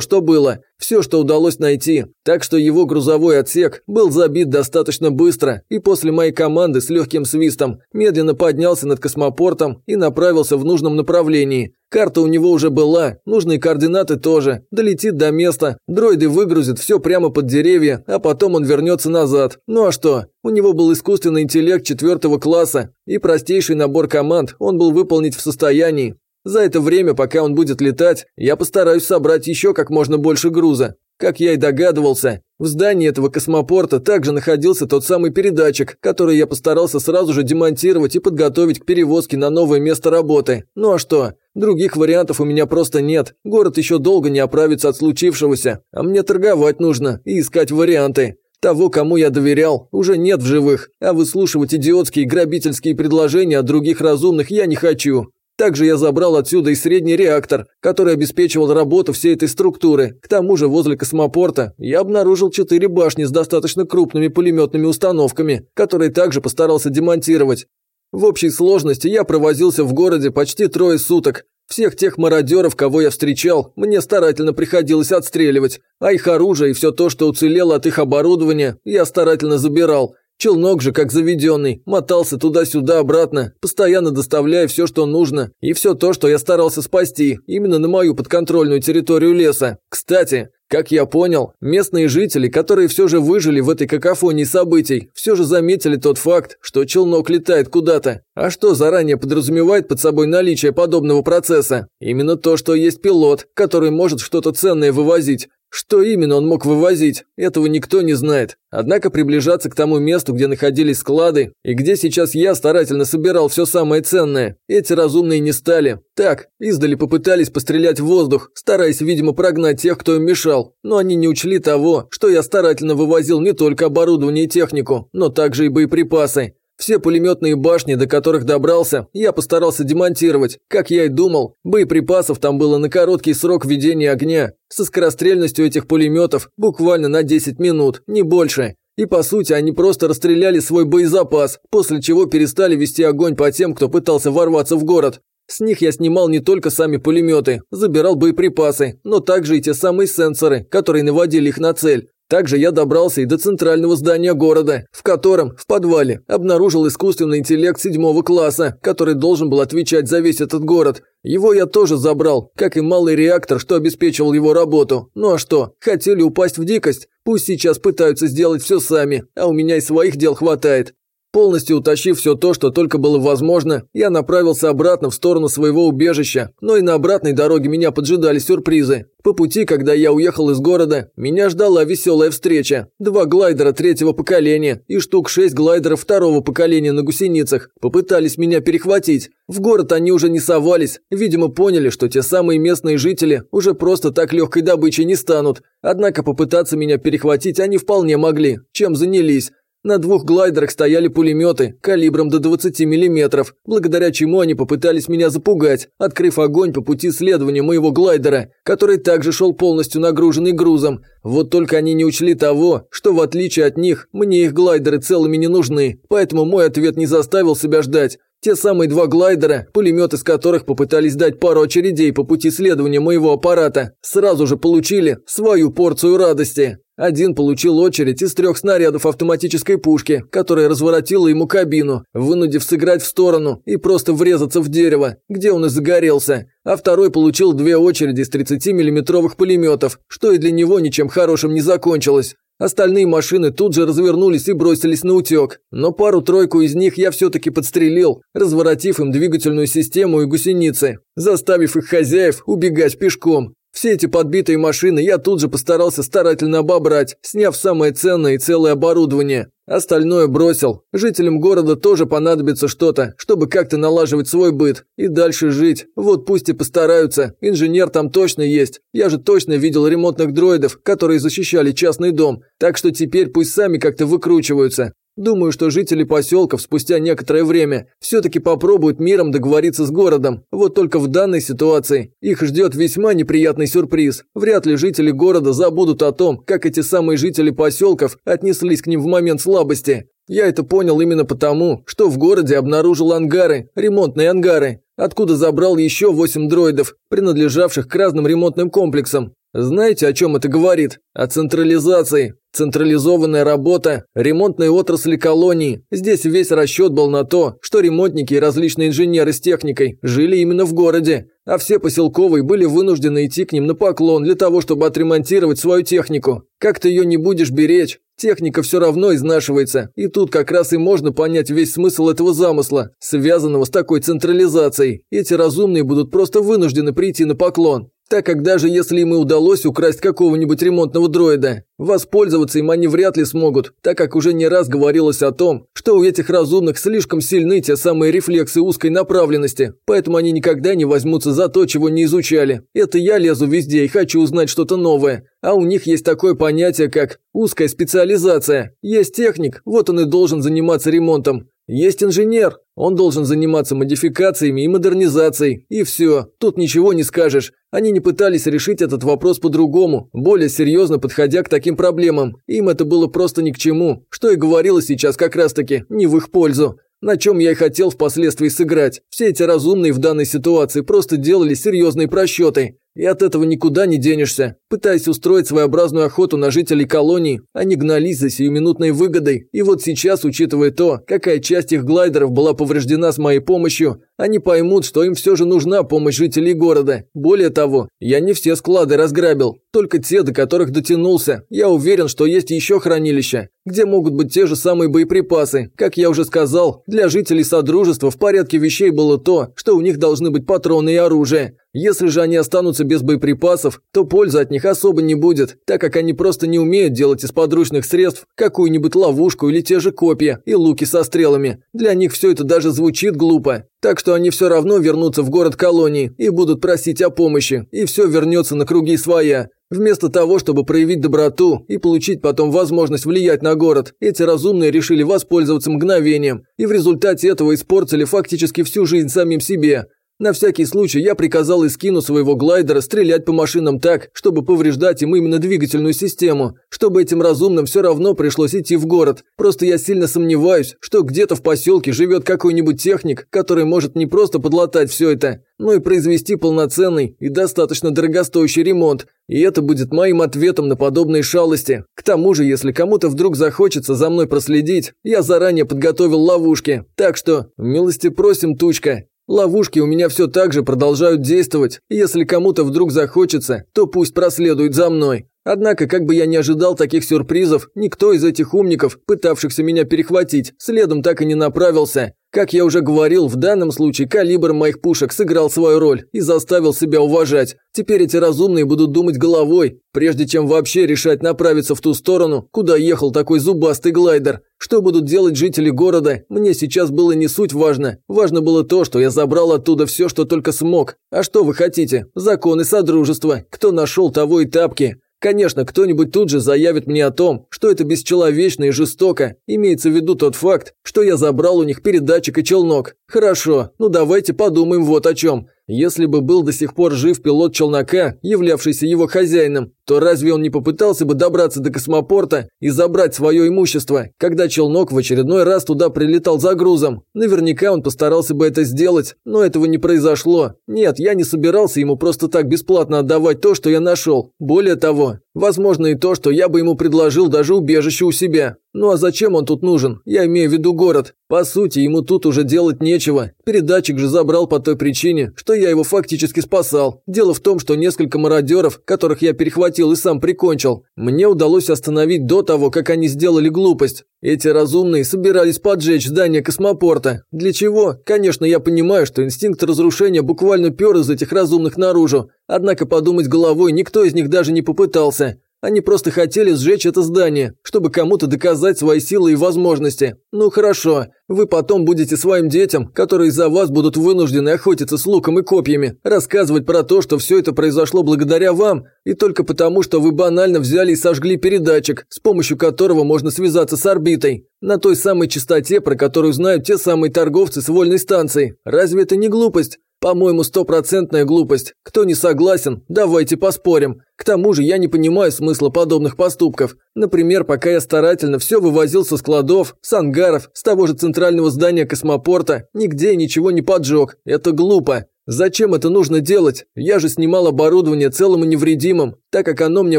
что было, все, что удалось найти. Так что его грузовой отсек был забит достаточно быстро, и после моей команды с легким свистом медленно поднялся над космопортом и направился в нужном направлении. Карта у него уже была, нужные координаты тоже. Долетит до места, дроиды выгрузят все прямо под деревья, а потом он вернется назад. Ну а что? У него был искусственный интеллект четвертого класса, и простейший набор команд он был выполнить в состоянии. За это время, пока он будет летать, я постараюсь собрать еще как можно больше груза. Как я и догадывался, в здании этого космопорта также находился тот самый передатчик, который я постарался сразу же демонтировать и подготовить к перевозке на новое место работы. Ну а что? Других вариантов у меня просто нет. Город еще долго не оправится от случившегося, а мне торговать нужно и искать варианты. Того, кому я доверял, уже нет в живых, а выслушивать идиотские грабительские предложения от других разумных я не хочу. Также я забрал отсюда и средний реактор, который обеспечивал работу всей этой структуры. К тому же возле космопорта я обнаружил четыре башни с достаточно крупными пулеметными установками, которые также постарался демонтировать. В общей сложности я провозился в городе почти трое суток. Всех тех мародеров, кого я встречал, мне старательно приходилось отстреливать, а их оружие и все то, что уцелело от их оборудования, я старательно забирал. Челнок же, как заведенный, мотался туда-сюда обратно, постоянно доставляя все, что нужно, и все то, что я старался спасти, именно на мою подконтрольную территорию леса. Кстати, как я понял, местные жители, которые все же выжили в этой какофонии событий, все же заметили тот факт, что челнок летает куда-то. А что заранее подразумевает под собой наличие подобного процесса? Именно то, что есть пилот, который может что-то ценное вывозить. Что именно он мог вывозить, этого никто не знает. Однако приближаться к тому месту, где находились склады, и где сейчас я старательно собирал все самое ценное, эти разумные не стали. Так, издали попытались пострелять в воздух, стараясь, видимо, прогнать тех, кто им мешал. Но они не учли того, что я старательно вывозил не только оборудование и технику, но также и боеприпасы. Все пулеметные башни, до которых добрался, я постарался демонтировать. Как я и думал, боеприпасов там было на короткий срок ведения огня. Со скорострельностью этих пулеметов буквально на 10 минут, не больше. И по сути они просто расстреляли свой боезапас, после чего перестали вести огонь по тем, кто пытался ворваться в город. С них я снимал не только сами пулеметы, забирал боеприпасы, но также и те самые сенсоры, которые наводили их на цель. Также я добрался и до центрального здания города, в котором, в подвале, обнаружил искусственный интеллект седьмого класса, который должен был отвечать за весь этот город. Его я тоже забрал, как и малый реактор, что обеспечивал его работу. Ну а что, хотели упасть в дикость? Пусть сейчас пытаются сделать все сами, а у меня и своих дел хватает. Полностью утащив все то, что только было возможно, я направился обратно в сторону своего убежища, но и на обратной дороге меня поджидали сюрпризы. По пути, когда я уехал из города, меня ждала веселая встреча. Два глайдера третьего поколения и штук шесть глайдеров второго поколения на гусеницах попытались меня перехватить. В город они уже не совались, видимо поняли, что те самые местные жители уже просто так легкой добычей не станут. Однако попытаться меня перехватить они вполне могли, чем занялись. На двух глайдерах стояли пулеметы калибром до 20 мм, благодаря чему они попытались меня запугать, открыв огонь по пути следования моего глайдера, который также шел полностью нагруженный грузом. Вот только они не учли того, что в отличие от них, мне их глайдеры целыми не нужны, поэтому мой ответ не заставил себя ждать. Те самые два глайдера, пулеметы из которых попытались дать пару очередей по пути следования моего аппарата, сразу же получили свою порцию радости. Один получил очередь из трех снарядов автоматической пушки, которая разворотила ему кабину, вынудив сыграть в сторону и просто врезаться в дерево, где он и загорелся. А второй получил две очереди из 30-миллиметровых пулеметов, что и для него ничем хорошим не закончилось. Остальные машины тут же развернулись и бросились на утек, но пару-тройку из них я все-таки подстрелил, разворотив им двигательную систему и гусеницы, заставив их хозяев убегать пешком. Все эти подбитые машины я тут же постарался старательно обобрать, сняв самое ценное и целое оборудование. Остальное бросил. Жителям города тоже понадобится что-то, чтобы как-то налаживать свой быт и дальше жить. Вот пусть и постараются. Инженер там точно есть. Я же точно видел ремонтных дроидов, которые защищали частный дом. Так что теперь пусть сами как-то выкручиваются. Думаю, что жители поселков спустя некоторое время все-таки попробуют миром договориться с городом. Вот только в данной ситуации их ждет весьма неприятный сюрприз. Вряд ли жители города забудут о том, как эти самые жители поселков отнеслись к ним в момент слабости. Я это понял именно потому, что в городе обнаружил ангары, ремонтные ангары, откуда забрал еще восемь дроидов, принадлежавших к разным ремонтным комплексам. Знаете, о чем это говорит? О централизации. Централизованная работа ремонтной отрасли колонии. Здесь весь расчет был на то, что ремонтники и различные инженеры с техникой жили именно в городе, а все поселковые были вынуждены идти к ним на поклон для того, чтобы отремонтировать свою технику. Как ты ее не будешь беречь, техника все равно изнашивается, и тут как раз и можно понять весь смысл этого замысла, связанного с такой централизацией. Эти разумные будут просто вынуждены прийти на поклон так как даже если им и удалось украсть какого-нибудь ремонтного дроида, воспользоваться им они вряд ли смогут, так как уже не раз говорилось о том, что у этих разумных слишком сильны те самые рефлексы узкой направленности, поэтому они никогда не возьмутся за то, чего не изучали. Это я лезу везде и хочу узнать что-то новое, а у них есть такое понятие, как узкая специализация. Есть техник, вот он и должен заниматься ремонтом. Есть инженер, он должен заниматься модификациями и модернизацией, и все, тут ничего не скажешь. Они не пытались решить этот вопрос по-другому, более серьезно подходя к таким проблемам. Им это было просто ни к чему, что и говорило сейчас как раз-таки не в их пользу. На чем я и хотел впоследствии сыграть. Все эти разумные в данной ситуации просто делали серьезные просчеты. И от этого никуда не денешься. Пытаясь устроить своеобразную охоту на жителей колонии, они гнались за сиюминутной выгодой. И вот сейчас, учитывая то, какая часть их глайдеров была повреждена с моей помощью, они поймут, что им все же нужна помощь жителей города. Более того, я не все склады разграбил, только те, до которых дотянулся. Я уверен, что есть еще хранилища, где могут быть те же самые боеприпасы. Как я уже сказал, для жителей Содружества в порядке вещей было то, что у них должны быть патроны и оружие. Если же они останутся без боеприпасов, то пользы от них особо не будет, так как они просто не умеют делать из подручных средств какую-нибудь ловушку или те же копья и луки со стрелами. Для них все это даже звучит глупо. Так что они все равно вернутся в город колонии и будут просить о помощи, и все вернется на круги своя. Вместо того, чтобы проявить доброту и получить потом возможность влиять на город, эти разумные решили воспользоваться мгновением, и в результате этого испортили фактически всю жизнь самим себе. На всякий случай я приказал Искину своего глайдера стрелять по машинам так, чтобы повреждать им именно двигательную систему, чтобы этим разумным все равно пришлось идти в город. Просто я сильно сомневаюсь, что где-то в поселке живет какой-нибудь техник, который может не просто подлатать все это, но и произвести полноценный и достаточно дорогостоящий ремонт. И это будет моим ответом на подобные шалости. К тому же, если кому-то вдруг захочется за мной проследить, я заранее подготовил ловушки. Так что, милости просим, тучка. Ловушки у меня все так же продолжают действовать, если кому-то вдруг захочется, то пусть проследует за мной. Однако, как бы я не ожидал таких сюрпризов, никто из этих умников, пытавшихся меня перехватить, следом так и не направился. Как я уже говорил, в данном случае калибр моих пушек сыграл свою роль и заставил себя уважать. Теперь эти разумные будут думать головой, прежде чем вообще решать направиться в ту сторону, куда ехал такой зубастый глайдер. Что будут делать жители города, мне сейчас было не суть важно. Важно было то, что я забрал оттуда все, что только смог. А что вы хотите? Законы Содружества. Кто нашел, того и тапки. Конечно, кто-нибудь тут же заявит мне о том, что это бесчеловечно и жестоко. Имеется в виду тот факт, что я забрал у них передатчик и челнок. Хорошо, ну давайте подумаем вот о чем. Если бы был до сих пор жив пилот челнока, являвшийся его хозяином, то разве он не попытался бы добраться до космопорта и забрать свое имущество, когда челнок в очередной раз туда прилетал за грузом? Наверняка он постарался бы это сделать, но этого не произошло. Нет, я не собирался ему просто так бесплатно отдавать то, что я нашел. Более того, Возможно и то, что я бы ему предложил даже убежище у себя. Ну а зачем он тут нужен? Я имею в виду город. По сути, ему тут уже делать нечего. Передатчик же забрал по той причине, что я его фактически спасал. Дело в том, что несколько мародеров, которых я перехватил и сам прикончил, мне удалось остановить до того, как они сделали глупость. Эти разумные собирались поджечь здание космопорта. Для чего? Конечно, я понимаю, что инстинкт разрушения буквально пер из этих разумных наружу. Однако подумать головой никто из них даже не попытался. Они просто хотели сжечь это здание, чтобы кому-то доказать свои силы и возможности. Ну хорошо, вы потом будете своим детям, которые из-за вас будут вынуждены охотиться с луком и копьями, рассказывать про то, что все это произошло благодаря вам, и только потому, что вы банально взяли и сожгли передатчик, с помощью которого можно связаться с орбитой. На той самой частоте, про которую знают те самые торговцы с вольной станцией. Разве это не глупость? По-моему, стопроцентная глупость. Кто не согласен, давайте поспорим. К тому же я не понимаю смысла подобных поступков. Например, пока я старательно все вывозил со складов, с ангаров, с того же центрального здания космопорта, нигде ничего не поджег. Это глупо. Зачем это нужно делать? Я же снимал оборудование целым и невредимым, так как оно мне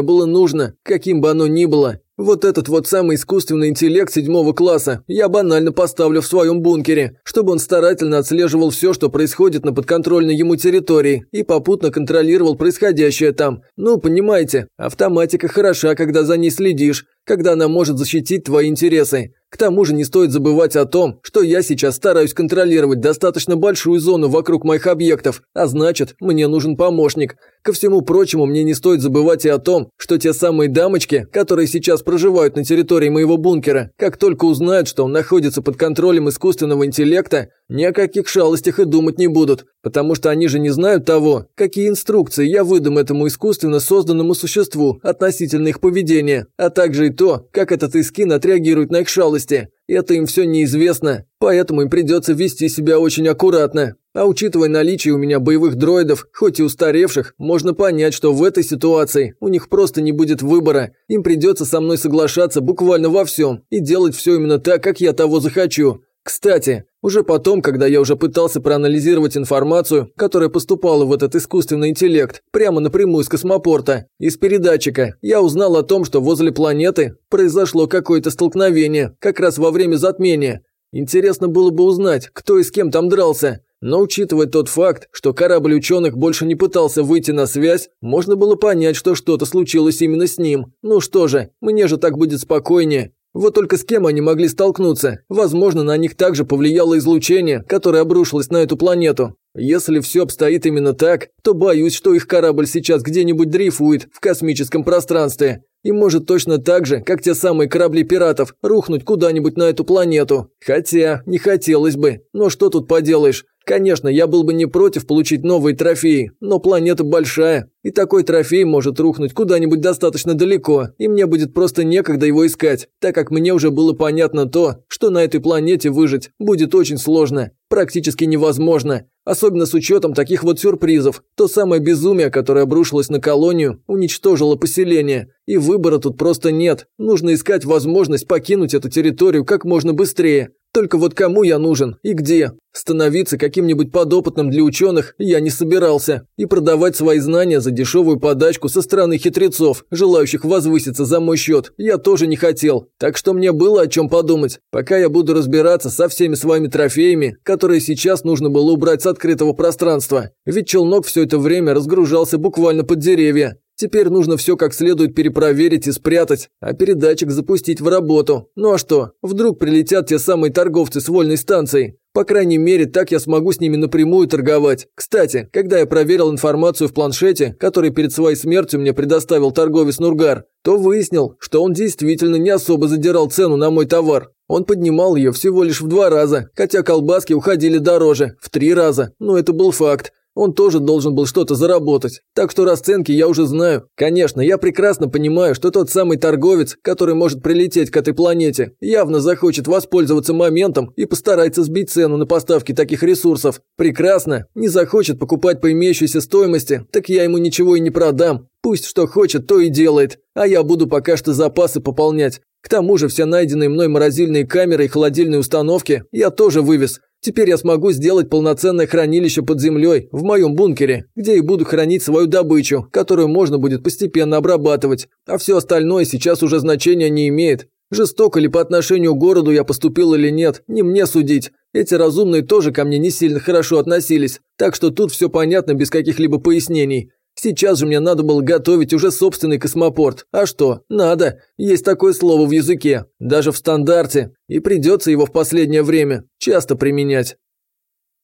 было нужно, каким бы оно ни было. Вот этот вот самый искусственный интеллект седьмого класса я банально поставлю в своем бункере, чтобы он старательно отслеживал все, что происходит на подконтрольной ему территории и попутно контролировал происходящее там. Ну, понимаете, автоматика хороша, когда за ней следишь, когда она может защитить твои интересы. К тому же не стоит забывать о том, что я сейчас стараюсь контролировать достаточно большую зону вокруг моих объектов, а значит, мне нужен помощник. Ко всему прочему, мне не стоит забывать и о том, что те самые дамочки, которые сейчас проживают на территории моего бункера, как только узнают, что он находится под контролем искусственного интеллекта, ни о каких шалостях и думать не будут, потому что они же не знают того, какие инструкции я выдам этому искусственно созданному существу относительно их поведения, а также и то, как этот искин отреагирует на их шалости. Это им все неизвестно, поэтому им придется вести себя очень аккуратно. А учитывая наличие у меня боевых дроидов, хоть и устаревших, можно понять, что в этой ситуации у них просто не будет выбора. Им придется со мной соглашаться буквально во всем и делать все именно так, как я того захочу. Кстати, уже потом, когда я уже пытался проанализировать информацию, которая поступала в этот искусственный интеллект, прямо напрямую из космопорта, из передатчика, я узнал о том, что возле планеты произошло какое-то столкновение, как раз во время затмения. Интересно было бы узнать, кто и с кем там дрался. Но учитывая тот факт, что корабль ученых больше не пытался выйти на связь, можно было понять, что что-то случилось именно с ним. Ну что же, мне же так будет спокойнее. Вот только с кем они могли столкнуться? Возможно, на них также повлияло излучение, которое обрушилось на эту планету. Если все обстоит именно так, то боюсь, что их корабль сейчас где-нибудь дрейфует в космическом пространстве. И может точно так же, как те самые корабли пиратов, рухнуть куда-нибудь на эту планету. Хотя, не хотелось бы. Но что тут поделаешь? Конечно, я был бы не против получить новые трофеи, но планета большая, и такой трофей может рухнуть куда-нибудь достаточно далеко, и мне будет просто некогда его искать, так как мне уже было понятно то, что на этой планете выжить будет очень сложно, практически невозможно, особенно с учетом таких вот сюрпризов. То самое безумие, которое обрушилось на колонию, уничтожило поселение, и выбора тут просто нет, нужно искать возможность покинуть эту территорию как можно быстрее. Только вот кому я нужен и где? Становиться каким-нибудь подопытным для ученых я не собирался. И продавать свои знания за дешевую подачку со стороны хитрецов, желающих возвыситься за мой счет, я тоже не хотел. Так что мне было о чем подумать, пока я буду разбираться со всеми своими трофеями, которые сейчас нужно было убрать с открытого пространства. Ведь челнок все это время разгружался буквально под деревья. Теперь нужно все как следует перепроверить и спрятать, а передатчик запустить в работу. Ну а что, вдруг прилетят те самые торговцы с вольной станции? По крайней мере, так я смогу с ними напрямую торговать. Кстати, когда я проверил информацию в планшете, который перед своей смертью мне предоставил торговец Нургар, то выяснил, что он действительно не особо задирал цену на мой товар. Он поднимал ее всего лишь в два раза, хотя колбаски уходили дороже, в три раза, но это был факт. Он тоже должен был что-то заработать. Так что расценки я уже знаю. Конечно, я прекрасно понимаю, что тот самый торговец, который может прилететь к этой планете, явно захочет воспользоваться моментом и постарается сбить цену на поставки таких ресурсов. Прекрасно. Не захочет покупать по имеющейся стоимости, так я ему ничего и не продам. Пусть что хочет, то и делает. А я буду пока что запасы пополнять. К тому же все найденные мной морозильные камеры и холодильные установки я тоже вывез. Теперь я смогу сделать полноценное хранилище под землей, в моем бункере, где и буду хранить свою добычу, которую можно будет постепенно обрабатывать. А все остальное сейчас уже значения не имеет. Жестоко ли по отношению к городу я поступил или нет, не мне судить. Эти разумные тоже ко мне не сильно хорошо относились, так что тут все понятно без каких-либо пояснений. Сейчас же мне надо было готовить уже собственный космопорт. А что? Надо. Есть такое слово в языке. Даже в стандарте. И придется его в последнее время часто применять.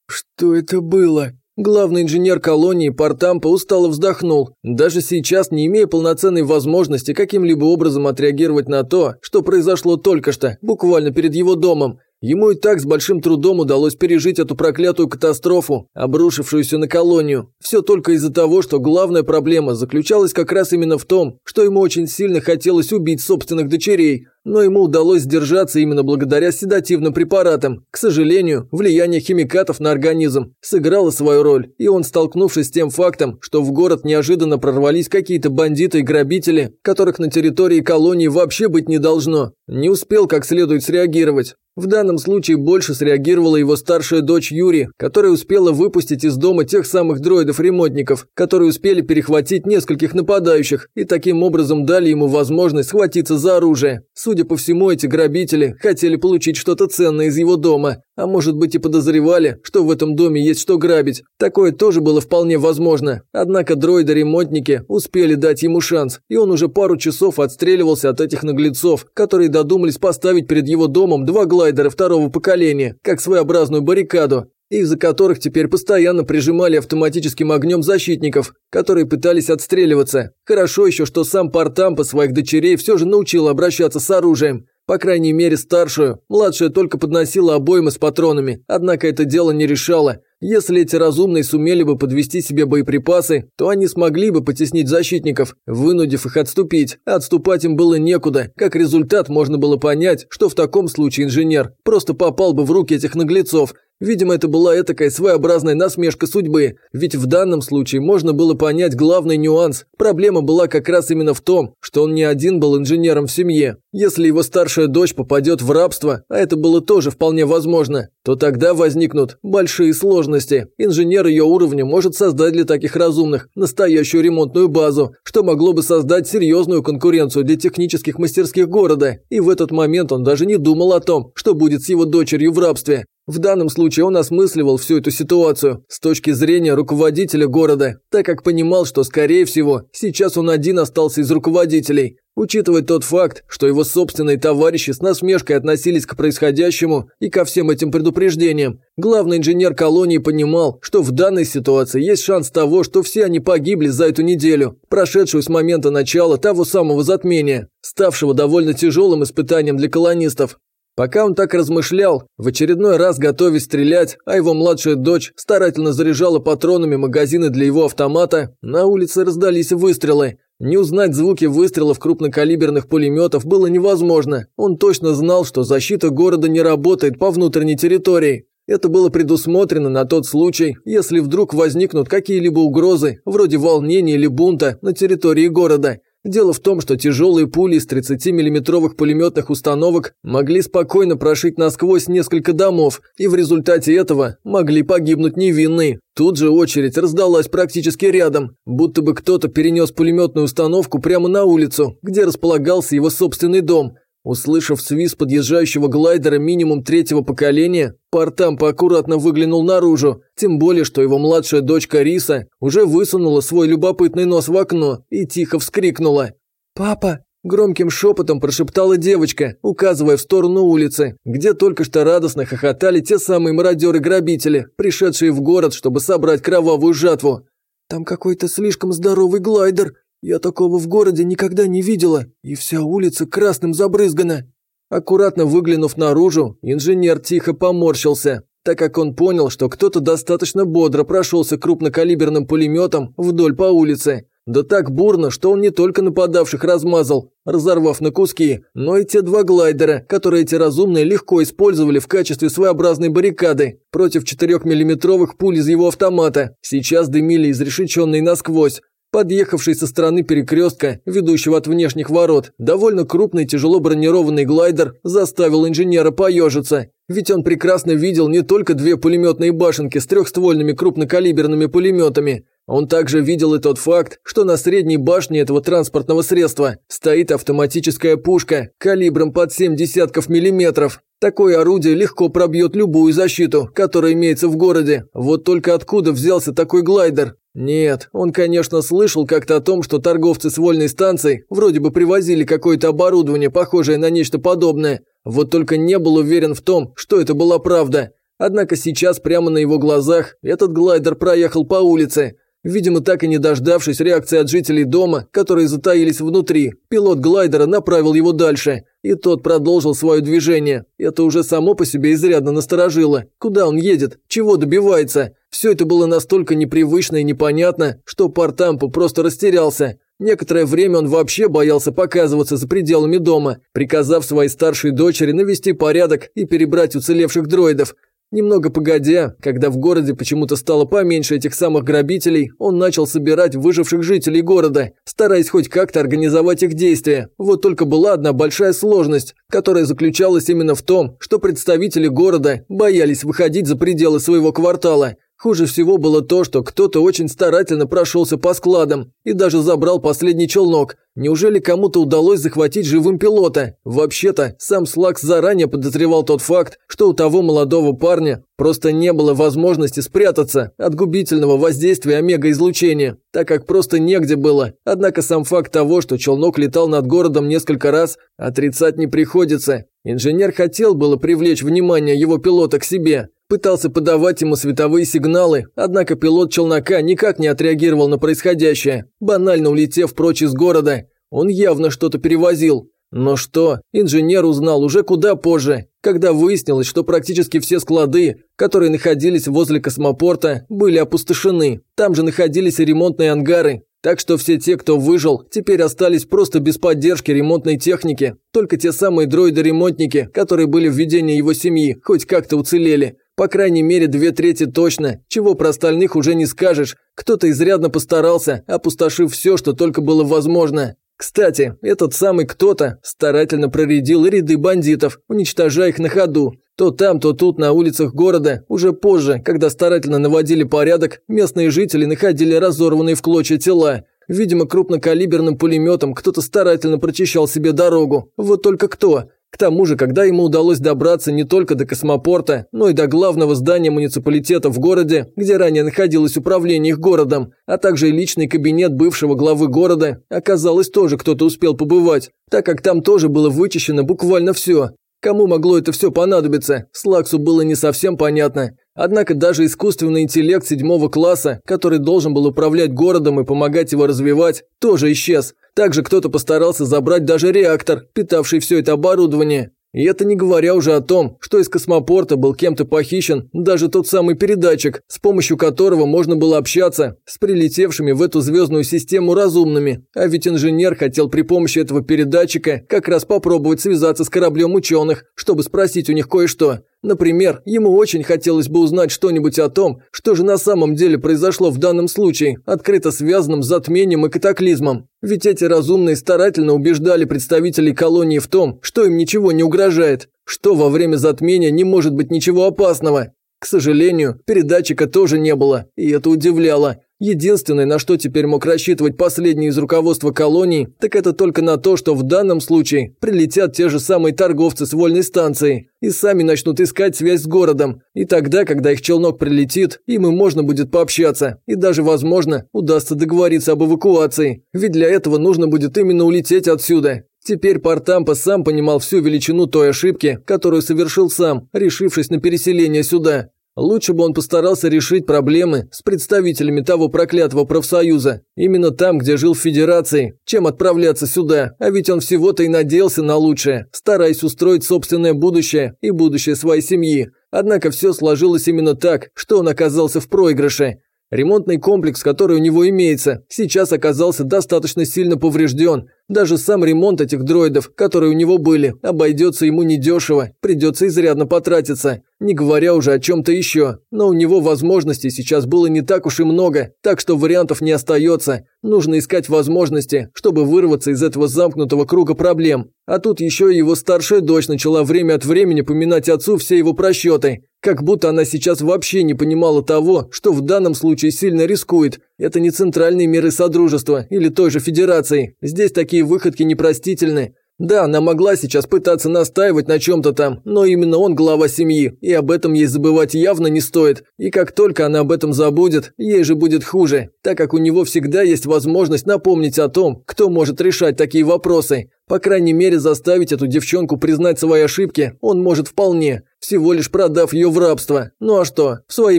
Что это было? Главный инженер колонии Портампа устало вздохнул, даже сейчас не имея полноценной возможности каким-либо образом отреагировать на то, что произошло только что, буквально перед его домом. Ему и так с большим трудом удалось пережить эту проклятую катастрофу, обрушившуюся на колонию. Все только из-за того, что главная проблема заключалась как раз именно в том, что ему очень сильно хотелось убить собственных дочерей, но ему удалось сдержаться именно благодаря седативным препаратам. К сожалению, влияние химикатов на организм сыграло свою роль, и он, столкнувшись с тем фактом, что в город неожиданно прорвались какие-то бандиты и грабители, которых на территории колонии вообще быть не должно, не успел как следует среагировать. В данном случае больше среагировала его старшая дочь Юри, которая успела выпустить из дома тех самых дроидов-ремонтников, которые успели перехватить нескольких нападающих и таким образом дали ему возможность схватиться за оружие. Судя по всему, эти грабители хотели получить что-то ценное из его дома, а может быть и подозревали, что в этом доме есть что грабить. Такое тоже было вполне возможно. Однако дроиды-ремонтники успели дать ему шанс, и он уже пару часов отстреливался от этих наглецов, которые додумались поставить перед его домом два глаза глайдеры второго поколения, как своеобразную баррикаду, из-за которых теперь постоянно прижимали автоматическим огнем защитников, которые пытались отстреливаться. Хорошо еще, что сам Портампа своих дочерей все же научил обращаться с оружием. По крайней мере, старшую. Младшая только подносила обоймы с патронами, однако это дело не решало. Если эти разумные сумели бы подвести себе боеприпасы, то они смогли бы потеснить защитников, вынудив их отступить. Отступать им было некуда. Как результат, можно было понять, что в таком случае инженер просто попал бы в руки этих наглецов, Видимо, это была этакая своеобразная насмешка судьбы, ведь в данном случае можно было понять главный нюанс. Проблема была как раз именно в том, что он не один был инженером в семье. Если его старшая дочь попадет в рабство, а это было тоже вполне возможно, то тогда возникнут большие сложности. Инженер ее уровня может создать для таких разумных настоящую ремонтную базу, что могло бы создать серьезную конкуренцию для технических мастерских города. И в этот момент он даже не думал о том, что будет с его дочерью в рабстве. В данном случае он осмысливал всю эту ситуацию с точки зрения руководителя города, так как понимал, что, скорее всего, сейчас он один остался из руководителей. Учитывая тот факт, что его собственные товарищи с насмешкой относились к происходящему и ко всем этим предупреждениям, главный инженер колонии понимал, что в данной ситуации есть шанс того, что все они погибли за эту неделю, прошедшую с момента начала того самого затмения, ставшего довольно тяжелым испытанием для колонистов. Пока он так размышлял, в очередной раз готовясь стрелять, а его младшая дочь старательно заряжала патронами магазины для его автомата, на улице раздались выстрелы. Не узнать звуки выстрелов крупнокалиберных пулеметов было невозможно. Он точно знал, что защита города не работает по внутренней территории. Это было предусмотрено на тот случай, если вдруг возникнут какие-либо угрозы, вроде волнения или бунта на территории города – Дело в том, что тяжелые пули из 30-миллиметровых пулеметных установок могли спокойно прошить насквозь несколько домов, и в результате этого могли погибнуть невинные. Тут же очередь раздалась практически рядом, будто бы кто-то перенес пулеметную установку прямо на улицу, где располагался его собственный дом. Услышав свист подъезжающего глайдера минимум третьего поколения, Партампа аккуратно выглянул наружу, тем более, что его младшая дочка Риса уже высунула свой любопытный нос в окно и тихо вскрикнула. «Папа!» – громким шепотом прошептала девочка, указывая в сторону улицы, где только что радостно хохотали те самые мародеры-грабители, пришедшие в город, чтобы собрать кровавую жатву. «Там какой-то слишком здоровый глайдер, я такого в городе никогда не видела, и вся улица красным забрызгана. Аккуратно выглянув наружу, инженер тихо поморщился, так как он понял, что кто-то достаточно бодро прошелся крупнокалиберным пулеметом вдоль по улице. Да так бурно, что он не только нападавших размазал, разорвав на куски, но и те два глайдера, которые эти разумные легко использовали в качестве своеобразной баррикады против 4-миллиметровых пуль из его автомата, сейчас дымили изрешеченные насквозь. Подъехавший со стороны перекрестка, ведущего от внешних ворот, довольно крупный тяжело бронированный глайдер заставил инженера поежиться. Ведь он прекрасно видел не только две пулеметные башенки с трехствольными крупнокалиберными пулеметами. Он также видел и тот факт, что на средней башне этого транспортного средства стоит автоматическая пушка калибром под 7 десятков миллиметров. Такое орудие легко пробьет любую защиту, которая имеется в городе. Вот только откуда взялся такой глайдер? Нет, он, конечно, слышал как-то о том, что торговцы с вольной станцией вроде бы привозили какое-то оборудование, похожее на нечто подобное. Вот только не был уверен в том, что это была правда. Однако сейчас прямо на его глазах этот глайдер проехал по улице. Видимо, так и не дождавшись реакции от жителей дома, которые затаились внутри, пилот глайдера направил его дальше, и тот продолжил свое движение. Это уже само по себе изрядно насторожило. Куда он едет? Чего добивается? Все это было настолько непривычно и непонятно, что Партампо просто растерялся. Некоторое время он вообще боялся показываться за пределами дома, приказав своей старшей дочери навести порядок и перебрать уцелевших дроидов. Немного погодя, когда в городе почему-то стало поменьше этих самых грабителей, он начал собирать выживших жителей города, стараясь хоть как-то организовать их действия. Вот только была одна большая сложность, которая заключалась именно в том, что представители города боялись выходить за пределы своего квартала. Хуже всего было то, что кто-то очень старательно прошелся по складам и даже забрал последний челнок. Неужели кому-то удалось захватить живым пилота? Вообще-то, сам Слакс заранее подозревал тот факт, что у того молодого парня просто не было возможности спрятаться от губительного воздействия омега-излучения, так как просто негде было. Однако сам факт того, что челнок летал над городом несколько раз, отрицать не приходится. Инженер хотел было привлечь внимание его пилота к себе, Пытался подавать ему световые сигналы, однако пилот челнока никак не отреагировал на происходящее, банально улетев прочь из города. Он явно что-то перевозил. Но что, инженер узнал уже куда позже, когда выяснилось, что практически все склады, которые находились возле космопорта, были опустошены. Там же находились и ремонтные ангары. Так что все те, кто выжил, теперь остались просто без поддержки ремонтной техники. Только те самые дроиды-ремонтники, которые были в ведении его семьи, хоть как-то уцелели. По крайней мере, две трети точно, чего про остальных уже не скажешь. Кто-то изрядно постарался, опустошив все, что только было возможно. Кстати, этот самый кто-то старательно проредил ряды бандитов, уничтожая их на ходу. То там, то тут на улицах города, уже позже, когда старательно наводили порядок, местные жители находили разорванные в клочья тела. Видимо, крупнокалиберным пулеметом кто-то старательно прочищал себе дорогу. Вот только кто? К тому же, когда ему удалось добраться не только до космопорта, но и до главного здания муниципалитета в городе, где ранее находилось управление их городом, а также и личный кабинет бывшего главы города, оказалось тоже кто-то успел побывать, так как там тоже было вычищено буквально все. Кому могло это все понадобиться, Слаксу было не совсем понятно. Однако даже искусственный интеллект седьмого класса, который должен был управлять городом и помогать его развивать, тоже исчез. Также кто-то постарался забрать даже реактор, питавший все это оборудование. И это не говоря уже о том, что из космопорта был кем-то похищен даже тот самый передатчик, с помощью которого можно было общаться с прилетевшими в эту звездную систему разумными. А ведь инженер хотел при помощи этого передатчика как раз попробовать связаться с кораблем ученых, чтобы спросить у них кое-что. Например, ему очень хотелось бы узнать что-нибудь о том, что же на самом деле произошло в данном случае, открыто связанном с затмением и катаклизмом. Ведь эти разумные старательно убеждали представителей колонии в том, что им ничего не угрожает, что во время затмения не может быть ничего опасного. К сожалению, передатчика тоже не было, и это удивляло. Единственное, на что теперь мог рассчитывать последний из руководства колонии, так это только на то, что в данном случае прилетят те же самые торговцы с вольной станции и сами начнут искать связь с городом. И тогда, когда их челнок прилетит, им и можно будет пообщаться. И даже, возможно, удастся договориться об эвакуации. Ведь для этого нужно будет именно улететь отсюда. Теперь Партампа сам понимал всю величину той ошибки, которую совершил сам, решившись на переселение сюда. Лучше бы он постарался решить проблемы с представителями того проклятого профсоюза, именно там, где жил в Федерации, чем отправляться сюда, а ведь он всего-то и надеялся на лучшее, стараясь устроить собственное будущее и будущее своей семьи. Однако все сложилось именно так, что он оказался в проигрыше. Ремонтный комплекс, который у него имеется, сейчас оказался достаточно сильно поврежден. Даже сам ремонт этих дроидов, которые у него были, обойдется ему недешево, придется изрядно потратиться, не говоря уже о чем-то еще. Но у него возможностей сейчас было не так уж и много, так что вариантов не остается. Нужно искать возможности, чтобы вырваться из этого замкнутого круга проблем. А тут еще и его старшая дочь начала время от времени поминать отцу все его просчеты. Как будто она сейчас вообще не понимала того, что в данном случае сильно рискует. Это не центральные меры Содружества или той же Федерации. Здесь такие выходки непростительны. Да, она могла сейчас пытаться настаивать на чем-то там, но именно он глава семьи, и об этом ей забывать явно не стоит. И как только она об этом забудет, ей же будет хуже, так как у него всегда есть возможность напомнить о том, кто может решать такие вопросы. По крайней мере, заставить эту девчонку признать свои ошибки он может вполне, всего лишь продав ее в рабство. Ну а что, в своей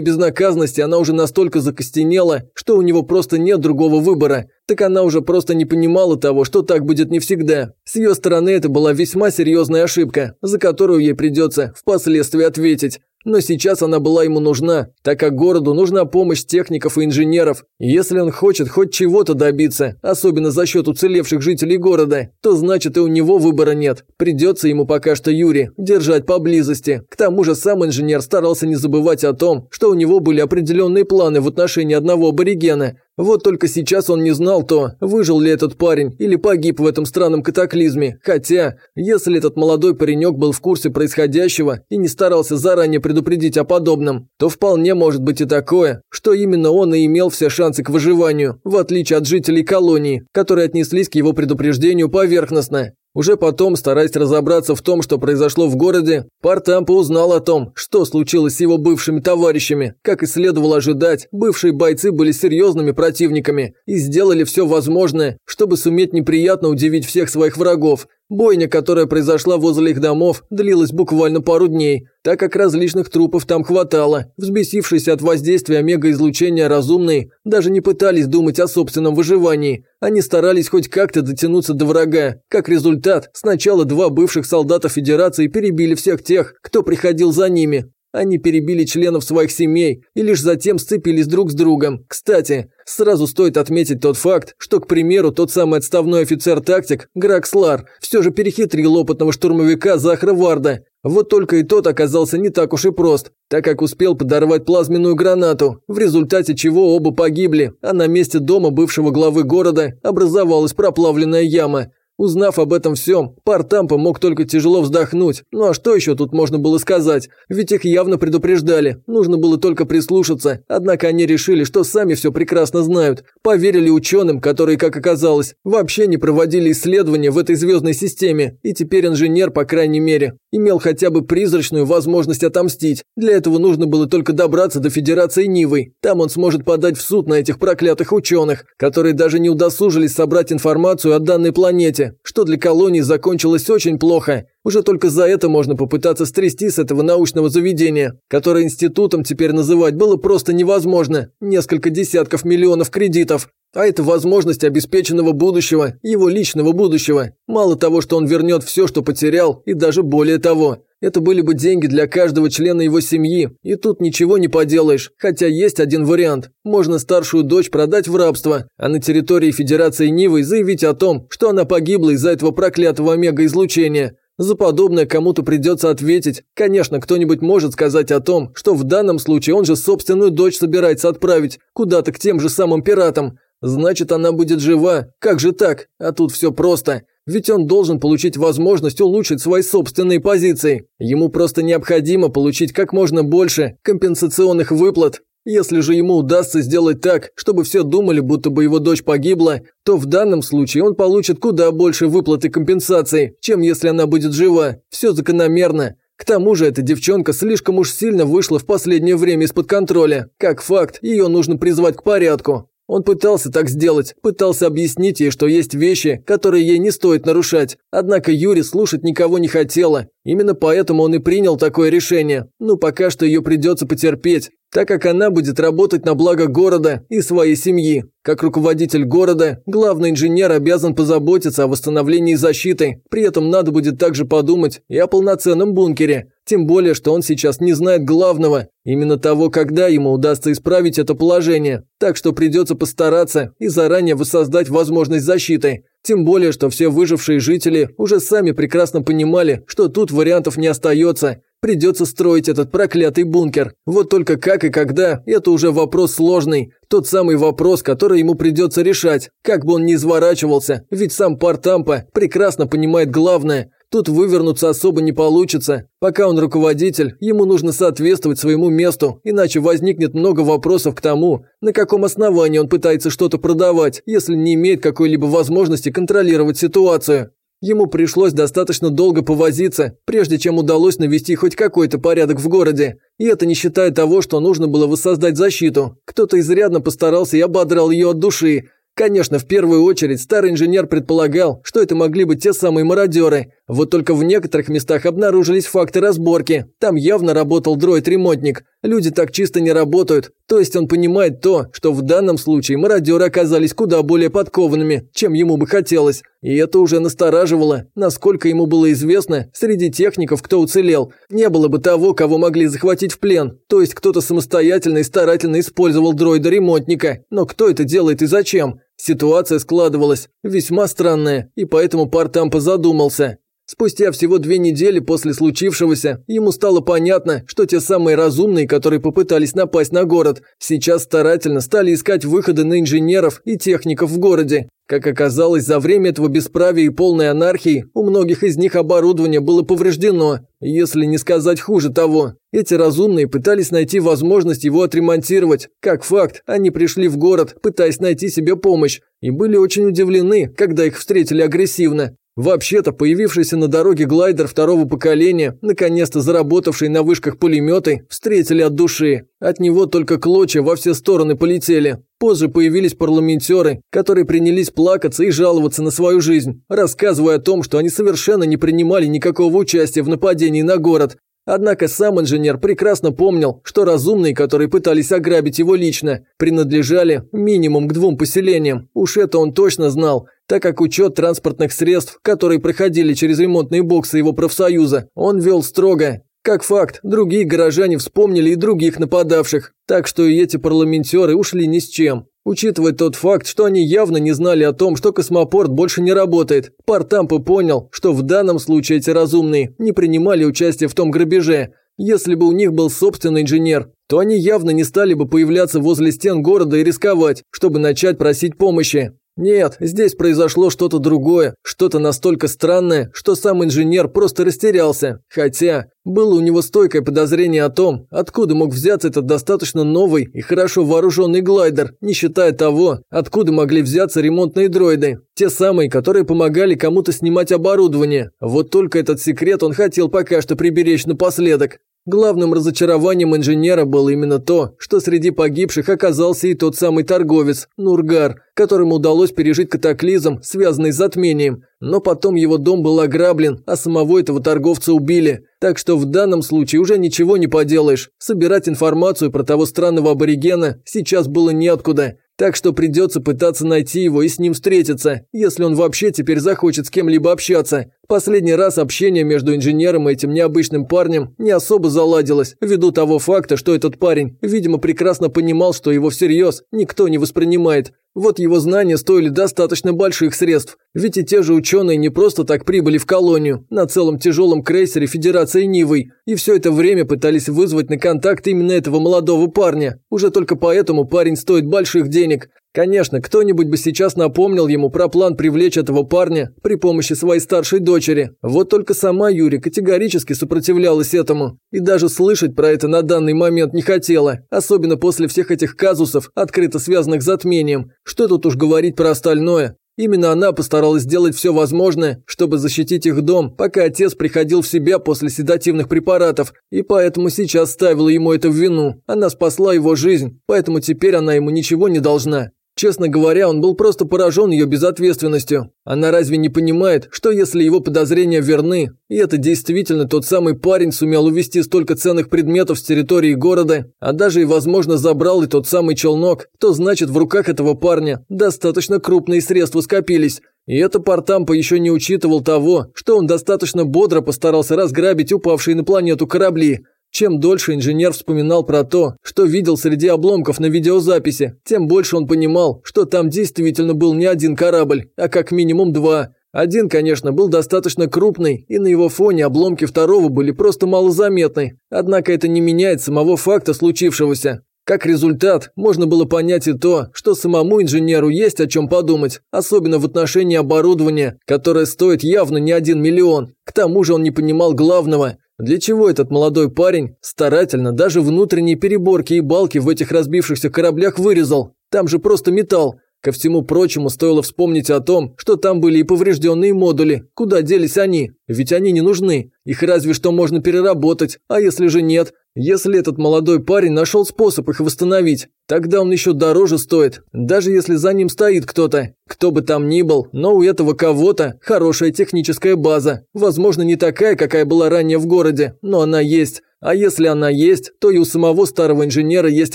безнаказанности она уже настолько закостенела, что у него просто нет другого выбора. Так она уже просто не понимала того, что так будет не всегда. С ее стороны это была весьма серьезная ошибка, за которую ей придется впоследствии ответить. Но сейчас она была ему нужна, так как городу нужна помощь техников и инженеров. если он хочет хоть чего-то добиться, особенно за счет уцелевших жителей города, то значит и у него выбора нет. Придется ему пока что Юри держать поблизости. К тому же сам инженер старался не забывать о том, что у него были определенные планы в отношении одного аборигена, вот только сейчас он не знал то, выжил ли этот парень или погиб в этом странном катаклизме. Хотя, если этот молодой паренек был в курсе происходящего и не старался заранее предупредить о подобном, то вполне может быть и такое, что именно он и имел все шансы к выживанию, в отличие от жителей колонии, которые отнеслись к его предупреждению поверхностно. Уже потом, стараясь разобраться в том, что произошло в городе, Партампа узнал о том, что случилось с его бывшими товарищами. Как и следовало ожидать, бывшие бойцы были серьезными противниками и сделали все возможное, чтобы суметь неприятно удивить всех своих врагов. Бойня, которая произошла возле их домов, длилась буквально пару дней, так как различных трупов там хватало. Взбесившиеся от воздействия омега-излучения разумные даже не пытались думать о собственном выживании. Они старались хоть как-то дотянуться до врага. Как результат, сначала два бывших солдата Федерации перебили всех тех, кто приходил за ними, они перебили членов своих семей и лишь затем сцепились друг с другом. Кстати, сразу стоит отметить тот факт, что, к примеру, тот самый отставной офицер-тактик Гракслар все же перехитрил опытного штурмовика Захра Варда. Вот только и тот оказался не так уж и прост, так как успел подорвать плазменную гранату, в результате чего оба погибли, а на месте дома бывшего главы города образовалась проплавленная яма. Узнав об этом всем, Партампа мог только тяжело вздохнуть. Ну а что еще тут можно было сказать? Ведь их явно предупреждали. Нужно было только прислушаться. Однако они решили, что сами все прекрасно знают. Поверили ученым, которые, как оказалось, вообще не проводили исследования в этой звездной системе. И теперь инженер, по крайней мере, имел хотя бы призрачную возможность отомстить. Для этого нужно было только добраться до Федерации Нивы. Там он сможет подать в суд на этих проклятых ученых, которые даже не удосужились собрать информацию о данной планете что для колонии закончилось очень плохо. Уже только за это можно попытаться стрясти с этого научного заведения, которое институтом теперь называть было просто невозможно. Несколько десятков миллионов кредитов. А это возможность обеспеченного будущего, его личного будущего. Мало того, что он вернет все, что потерял, и даже более того. Это были бы деньги для каждого члена его семьи, и тут ничего не поделаешь, хотя есть один вариант. Можно старшую дочь продать в рабство, а на территории Федерации Нивы заявить о том, что она погибла из-за этого проклятого омега-излучения. За подобное кому-то придется ответить. Конечно, кто-нибудь может сказать о том, что в данном случае он же собственную дочь собирается отправить куда-то к тем же самым пиратам. Значит, она будет жива. Как же так? А тут все просто. Ведь он должен получить возможность улучшить свои собственные позиции. Ему просто необходимо получить как можно больше компенсационных выплат Если же ему удастся сделать так, чтобы все думали, будто бы его дочь погибла, то в данном случае он получит куда больше выплаты компенсации, чем если она будет жива. Все закономерно. К тому же эта девчонка слишком уж сильно вышла в последнее время из-под контроля. Как факт, ее нужно призвать к порядку. Он пытался так сделать, пытался объяснить ей, что есть вещи, которые ей не стоит нарушать. Однако Юри слушать никого не хотела. Именно поэтому он и принял такое решение. Ну, пока что ее придется потерпеть, так как она будет работать на благо города и своей семьи. Как руководитель города, главный инженер обязан позаботиться о восстановлении защиты. При этом надо будет также подумать и о полноценном бункере. Тем более, что он сейчас не знает главного, именно того, когда ему удастся исправить это положение. Так что придется постараться и заранее воссоздать возможность защиты. Тем более, что все выжившие жители уже сами прекрасно понимали, что тут вариантов не остается. Придется строить этот проклятый бункер. Вот только как и когда – это уже вопрос сложный. Тот самый вопрос, который ему придется решать. Как бы он ни изворачивался, ведь сам Партампа прекрасно понимает главное. Тут вывернуться особо не получится. Пока он руководитель, ему нужно соответствовать своему месту, иначе возникнет много вопросов к тому, на каком основании он пытается что-то продавать, если не имеет какой-либо возможности контролировать ситуацию. Ему пришлось достаточно долго повозиться, прежде чем удалось навести хоть какой-то порядок в городе. И это не считая того, что нужно было воссоздать защиту. Кто-то изрядно постарался и ободрал ее от души, Конечно, в первую очередь старый инженер предполагал, что это могли быть те самые мародеры. Вот только в некоторых местах обнаружились факты разборки. Там явно работал дроид-ремонтник. Люди так чисто не работают. То есть он понимает то, что в данном случае мародеры оказались куда более подкованными, чем ему бы хотелось. И это уже настораживало. Насколько ему было известно, среди техников, кто уцелел, не было бы того, кого могли захватить в плен. То есть кто-то самостоятельно и старательно использовал дроида-ремонтника. Но кто это делает и зачем? Ситуация складывалась весьма странная, и поэтому Партампа задумался. Спустя всего две недели после случившегося, ему стало понятно, что те самые разумные, которые попытались напасть на город, сейчас старательно стали искать выходы на инженеров и техников в городе. Как оказалось, за время этого бесправия и полной анархии у многих из них оборудование было повреждено, если не сказать хуже того. Эти разумные пытались найти возможность его отремонтировать. Как факт, они пришли в город, пытаясь найти себе помощь, и были очень удивлены, когда их встретили агрессивно. Вообще-то, появившийся на дороге глайдер второго поколения, наконец-то заработавший на вышках пулеметы, встретили от души. От него только клочья во все стороны полетели. Позже появились парламентеры, которые принялись плакаться и жаловаться на свою жизнь, рассказывая о том, что они совершенно не принимали никакого участия в нападении на город, Однако сам инженер прекрасно помнил, что разумные, которые пытались ограбить его лично, принадлежали минимум к двум поселениям. Уж это он точно знал, так как учет транспортных средств, которые проходили через ремонтные боксы его профсоюза, он вел строго. Как факт, другие горожане вспомнили и других нападавших, так что и эти парламентеры ушли ни с чем. Учитывая тот факт, что они явно не знали о том, что космопорт больше не работает, Партампа понял, что в данном случае эти разумные не принимали участие в том грабеже. Если бы у них был собственный инженер, то они явно не стали бы появляться возле стен города и рисковать, чтобы начать просить помощи. Нет, здесь произошло что-то другое, что-то настолько странное, что сам инженер просто растерялся. Хотя, было у него стойкое подозрение о том, откуда мог взяться этот достаточно новый и хорошо вооруженный глайдер, не считая того, откуда могли взяться ремонтные дроиды. Те самые, которые помогали кому-то снимать оборудование. Вот только этот секрет он хотел пока что приберечь напоследок. Главным разочарованием инженера было именно то, что среди погибших оказался и тот самый торговец, Нургар, которому удалось пережить катаклизм, связанный с затмением. Но потом его дом был ограблен, а самого этого торговца убили. Так что в данном случае уже ничего не поделаешь. Собирать информацию про того странного аборигена сейчас было неоткуда. Так что придется пытаться найти его и с ним встретиться, если он вообще теперь захочет с кем-либо общаться. Последний раз общение между инженером и этим необычным парнем не особо заладилось, ввиду того факта, что этот парень, видимо, прекрасно понимал, что его всерьез никто не воспринимает. Вот его знания стоили достаточно больших средств, ведь и те же ученые не просто так прибыли в колонию на целом тяжелом крейсере Федерации Нивой, и все это время пытались вызвать на контакт именно этого молодого парня. Уже только поэтому парень стоит больших денег. Конечно, кто-нибудь бы сейчас напомнил ему про план привлечь этого парня при помощи своей старшей дочери. Вот только сама Юри категорически сопротивлялась этому. И даже слышать про это на данный момент не хотела. Особенно после всех этих казусов, открыто связанных с затмением. Что тут уж говорить про остальное. Именно она постаралась сделать все возможное, чтобы защитить их дом, пока отец приходил в себя после седативных препаратов, и поэтому сейчас ставила ему это в вину. Она спасла его жизнь, поэтому теперь она ему ничего не должна. Честно говоря, он был просто поражен ее безответственностью. Она разве не понимает, что если его подозрения верны, и это действительно тот самый парень сумел увезти столько ценных предметов с территории города, а даже и, возможно, забрал и тот самый челнок, то значит в руках этого парня достаточно крупные средства скопились. И это Портампа еще не учитывал того, что он достаточно бодро постарался разграбить упавшие на планету корабли, чем дольше инженер вспоминал про то, что видел среди обломков на видеозаписи, тем больше он понимал, что там действительно был не один корабль, а как минимум два. Один, конечно, был достаточно крупный, и на его фоне обломки второго были просто малозаметны. Однако это не меняет самого факта случившегося. Как результат, можно было понять и то, что самому инженеру есть о чем подумать, особенно в отношении оборудования, которое стоит явно не один миллион. К тому же он не понимал главного. Для чего этот молодой парень старательно даже внутренние переборки и балки в этих разбившихся кораблях вырезал? Там же просто металл. Ко всему прочему, стоило вспомнить о том, что там были и поврежденные модули. Куда делись они? Ведь они не нужны. Их разве что можно переработать. А если же нет? Если этот молодой парень нашел способ их восстановить, тогда он еще дороже стоит, даже если за ним стоит кто-то. Кто бы там ни был, но у этого кого-то хорошая техническая база. Возможно, не такая, какая была ранее в городе, но она есть. А если она есть, то и у самого старого инженера есть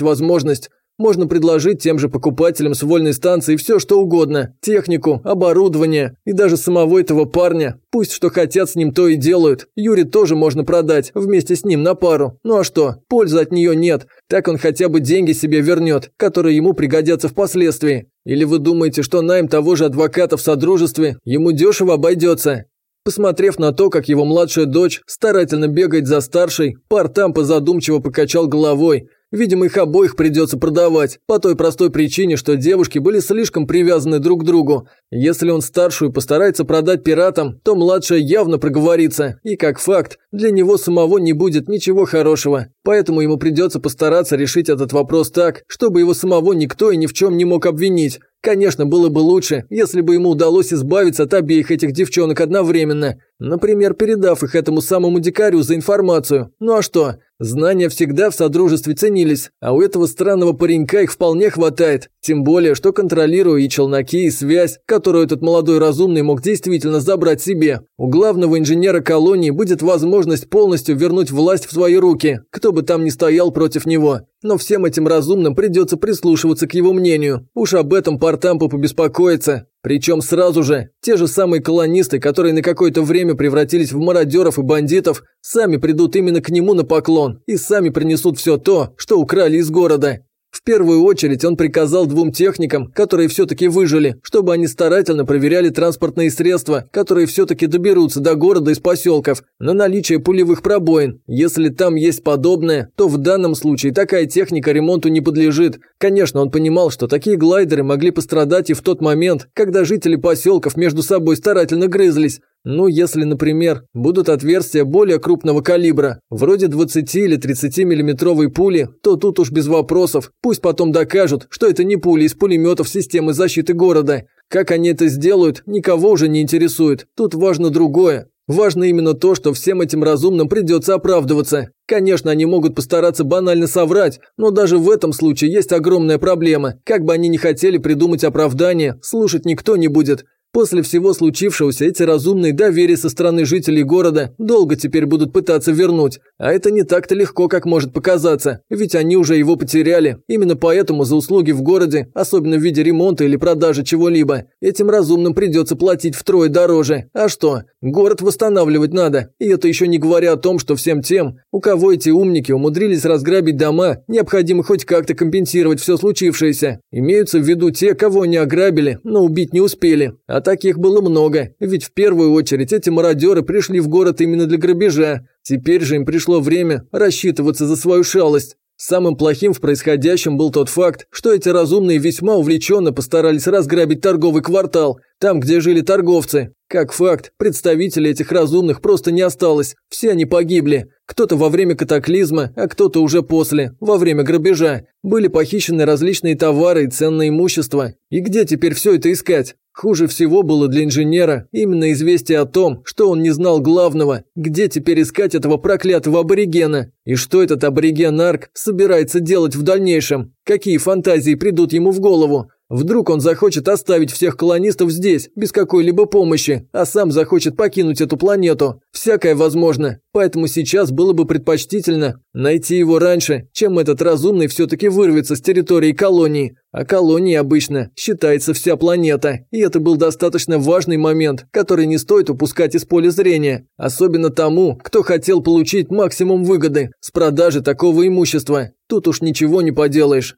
возможность можно предложить тем же покупателям с вольной станции все что угодно. Технику, оборудование и даже самого этого парня. Пусть что хотят с ним то и делают. Юре тоже можно продать, вместе с ним на пару. Ну а что, пользы от нее нет. Так он хотя бы деньги себе вернет, которые ему пригодятся впоследствии. Или вы думаете, что найм того же адвоката в Содружестве ему дешево обойдется? Посмотрев на то, как его младшая дочь старательно бегает за старшей, пар Тампа задумчиво покачал головой – Видимо, их обоих придется продавать, по той простой причине, что девушки были слишком привязаны друг к другу. Если он старшую постарается продать пиратам, то младшая явно проговорится, и как факт, для него самого не будет ничего хорошего. Поэтому ему придется постараться решить этот вопрос так, чтобы его самого никто и ни в чем не мог обвинить. Конечно, было бы лучше, если бы ему удалось избавиться от обеих этих девчонок одновременно. Например, передав их этому самому дикарю за информацию. Ну а что? Знания всегда в Содружестве ценились, а у этого странного паренька их вполне хватает. Тем более, что контролируя и челноки, и связь, которую этот молодой разумный мог действительно забрать себе. У главного инженера колонии будет возможность полностью вернуть власть в свои руки, кто бы там ни стоял против него. Но всем этим разумным придется прислушиваться к его мнению. Уж об этом Портампу побеспокоится. Причем сразу же, те же самые колонисты, которые на какое-то время превратились в мародеров и бандитов, сами придут именно к нему на поклон и сами принесут все то, что украли из города. В первую очередь он приказал двум техникам, которые все-таки выжили, чтобы они старательно проверяли транспортные средства, которые все-таки доберутся до города из поселков, на наличие пулевых пробоин. Если там есть подобное, то в данном случае такая техника ремонту не подлежит. Конечно, он понимал, что такие глайдеры могли пострадать и в тот момент, когда жители поселков между собой старательно грызлись, ну, если, например, будут отверстия более крупного калибра, вроде 20 или 30 миллиметровой пули, то тут уж без вопросов. Пусть потом докажут, что это не пули из пулеметов системы защиты города. Как они это сделают, никого уже не интересует. Тут важно другое. Важно именно то, что всем этим разумным придется оправдываться. Конечно, они могут постараться банально соврать, но даже в этом случае есть огромная проблема. Как бы они ни хотели придумать оправдание, слушать никто не будет. После всего случившегося эти разумные доверия со стороны жителей города долго теперь будут пытаться вернуть. А это не так-то легко, как может показаться, ведь они уже его потеряли. Именно поэтому за услуги в городе, особенно в виде ремонта или продажи чего-либо, этим разумным придется платить втрое дороже. А что? Город восстанавливать надо. И это еще не говоря о том, что всем тем, у кого эти умники умудрились разграбить дома, необходимо хоть как-то компенсировать все случившееся. Имеются в виду те, кого не ограбили, но убить не успели. А а таких было много, ведь в первую очередь эти мародеры пришли в город именно для грабежа. Теперь же им пришло время рассчитываться за свою шалость. Самым плохим в происходящем был тот факт, что эти разумные весьма увлеченно постарались разграбить торговый квартал, там, где жили торговцы. Как факт, представителей этих разумных просто не осталось, все они погибли. Кто-то во время катаклизма, а кто-то уже после, во время грабежа. Были похищены различные товары и ценное имущество. И где теперь все это искать? Хуже всего было для инженера именно известие о том, что он не знал главного, где теперь искать этого проклятого аборигена, и что этот абориген-арк собирается делать в дальнейшем, какие фантазии придут ему в голову. Вдруг он захочет оставить всех колонистов здесь, без какой-либо помощи, а сам захочет покинуть эту планету. Всякое возможно. Поэтому сейчас было бы предпочтительно найти его раньше, чем этот разумный все-таки вырвется с территории колонии. А колонией обычно считается вся планета, и это был достаточно важный момент, который не стоит упускать из поля зрения, особенно тому, кто хотел получить максимум выгоды с продажи такого имущества. Тут уж ничего не поделаешь.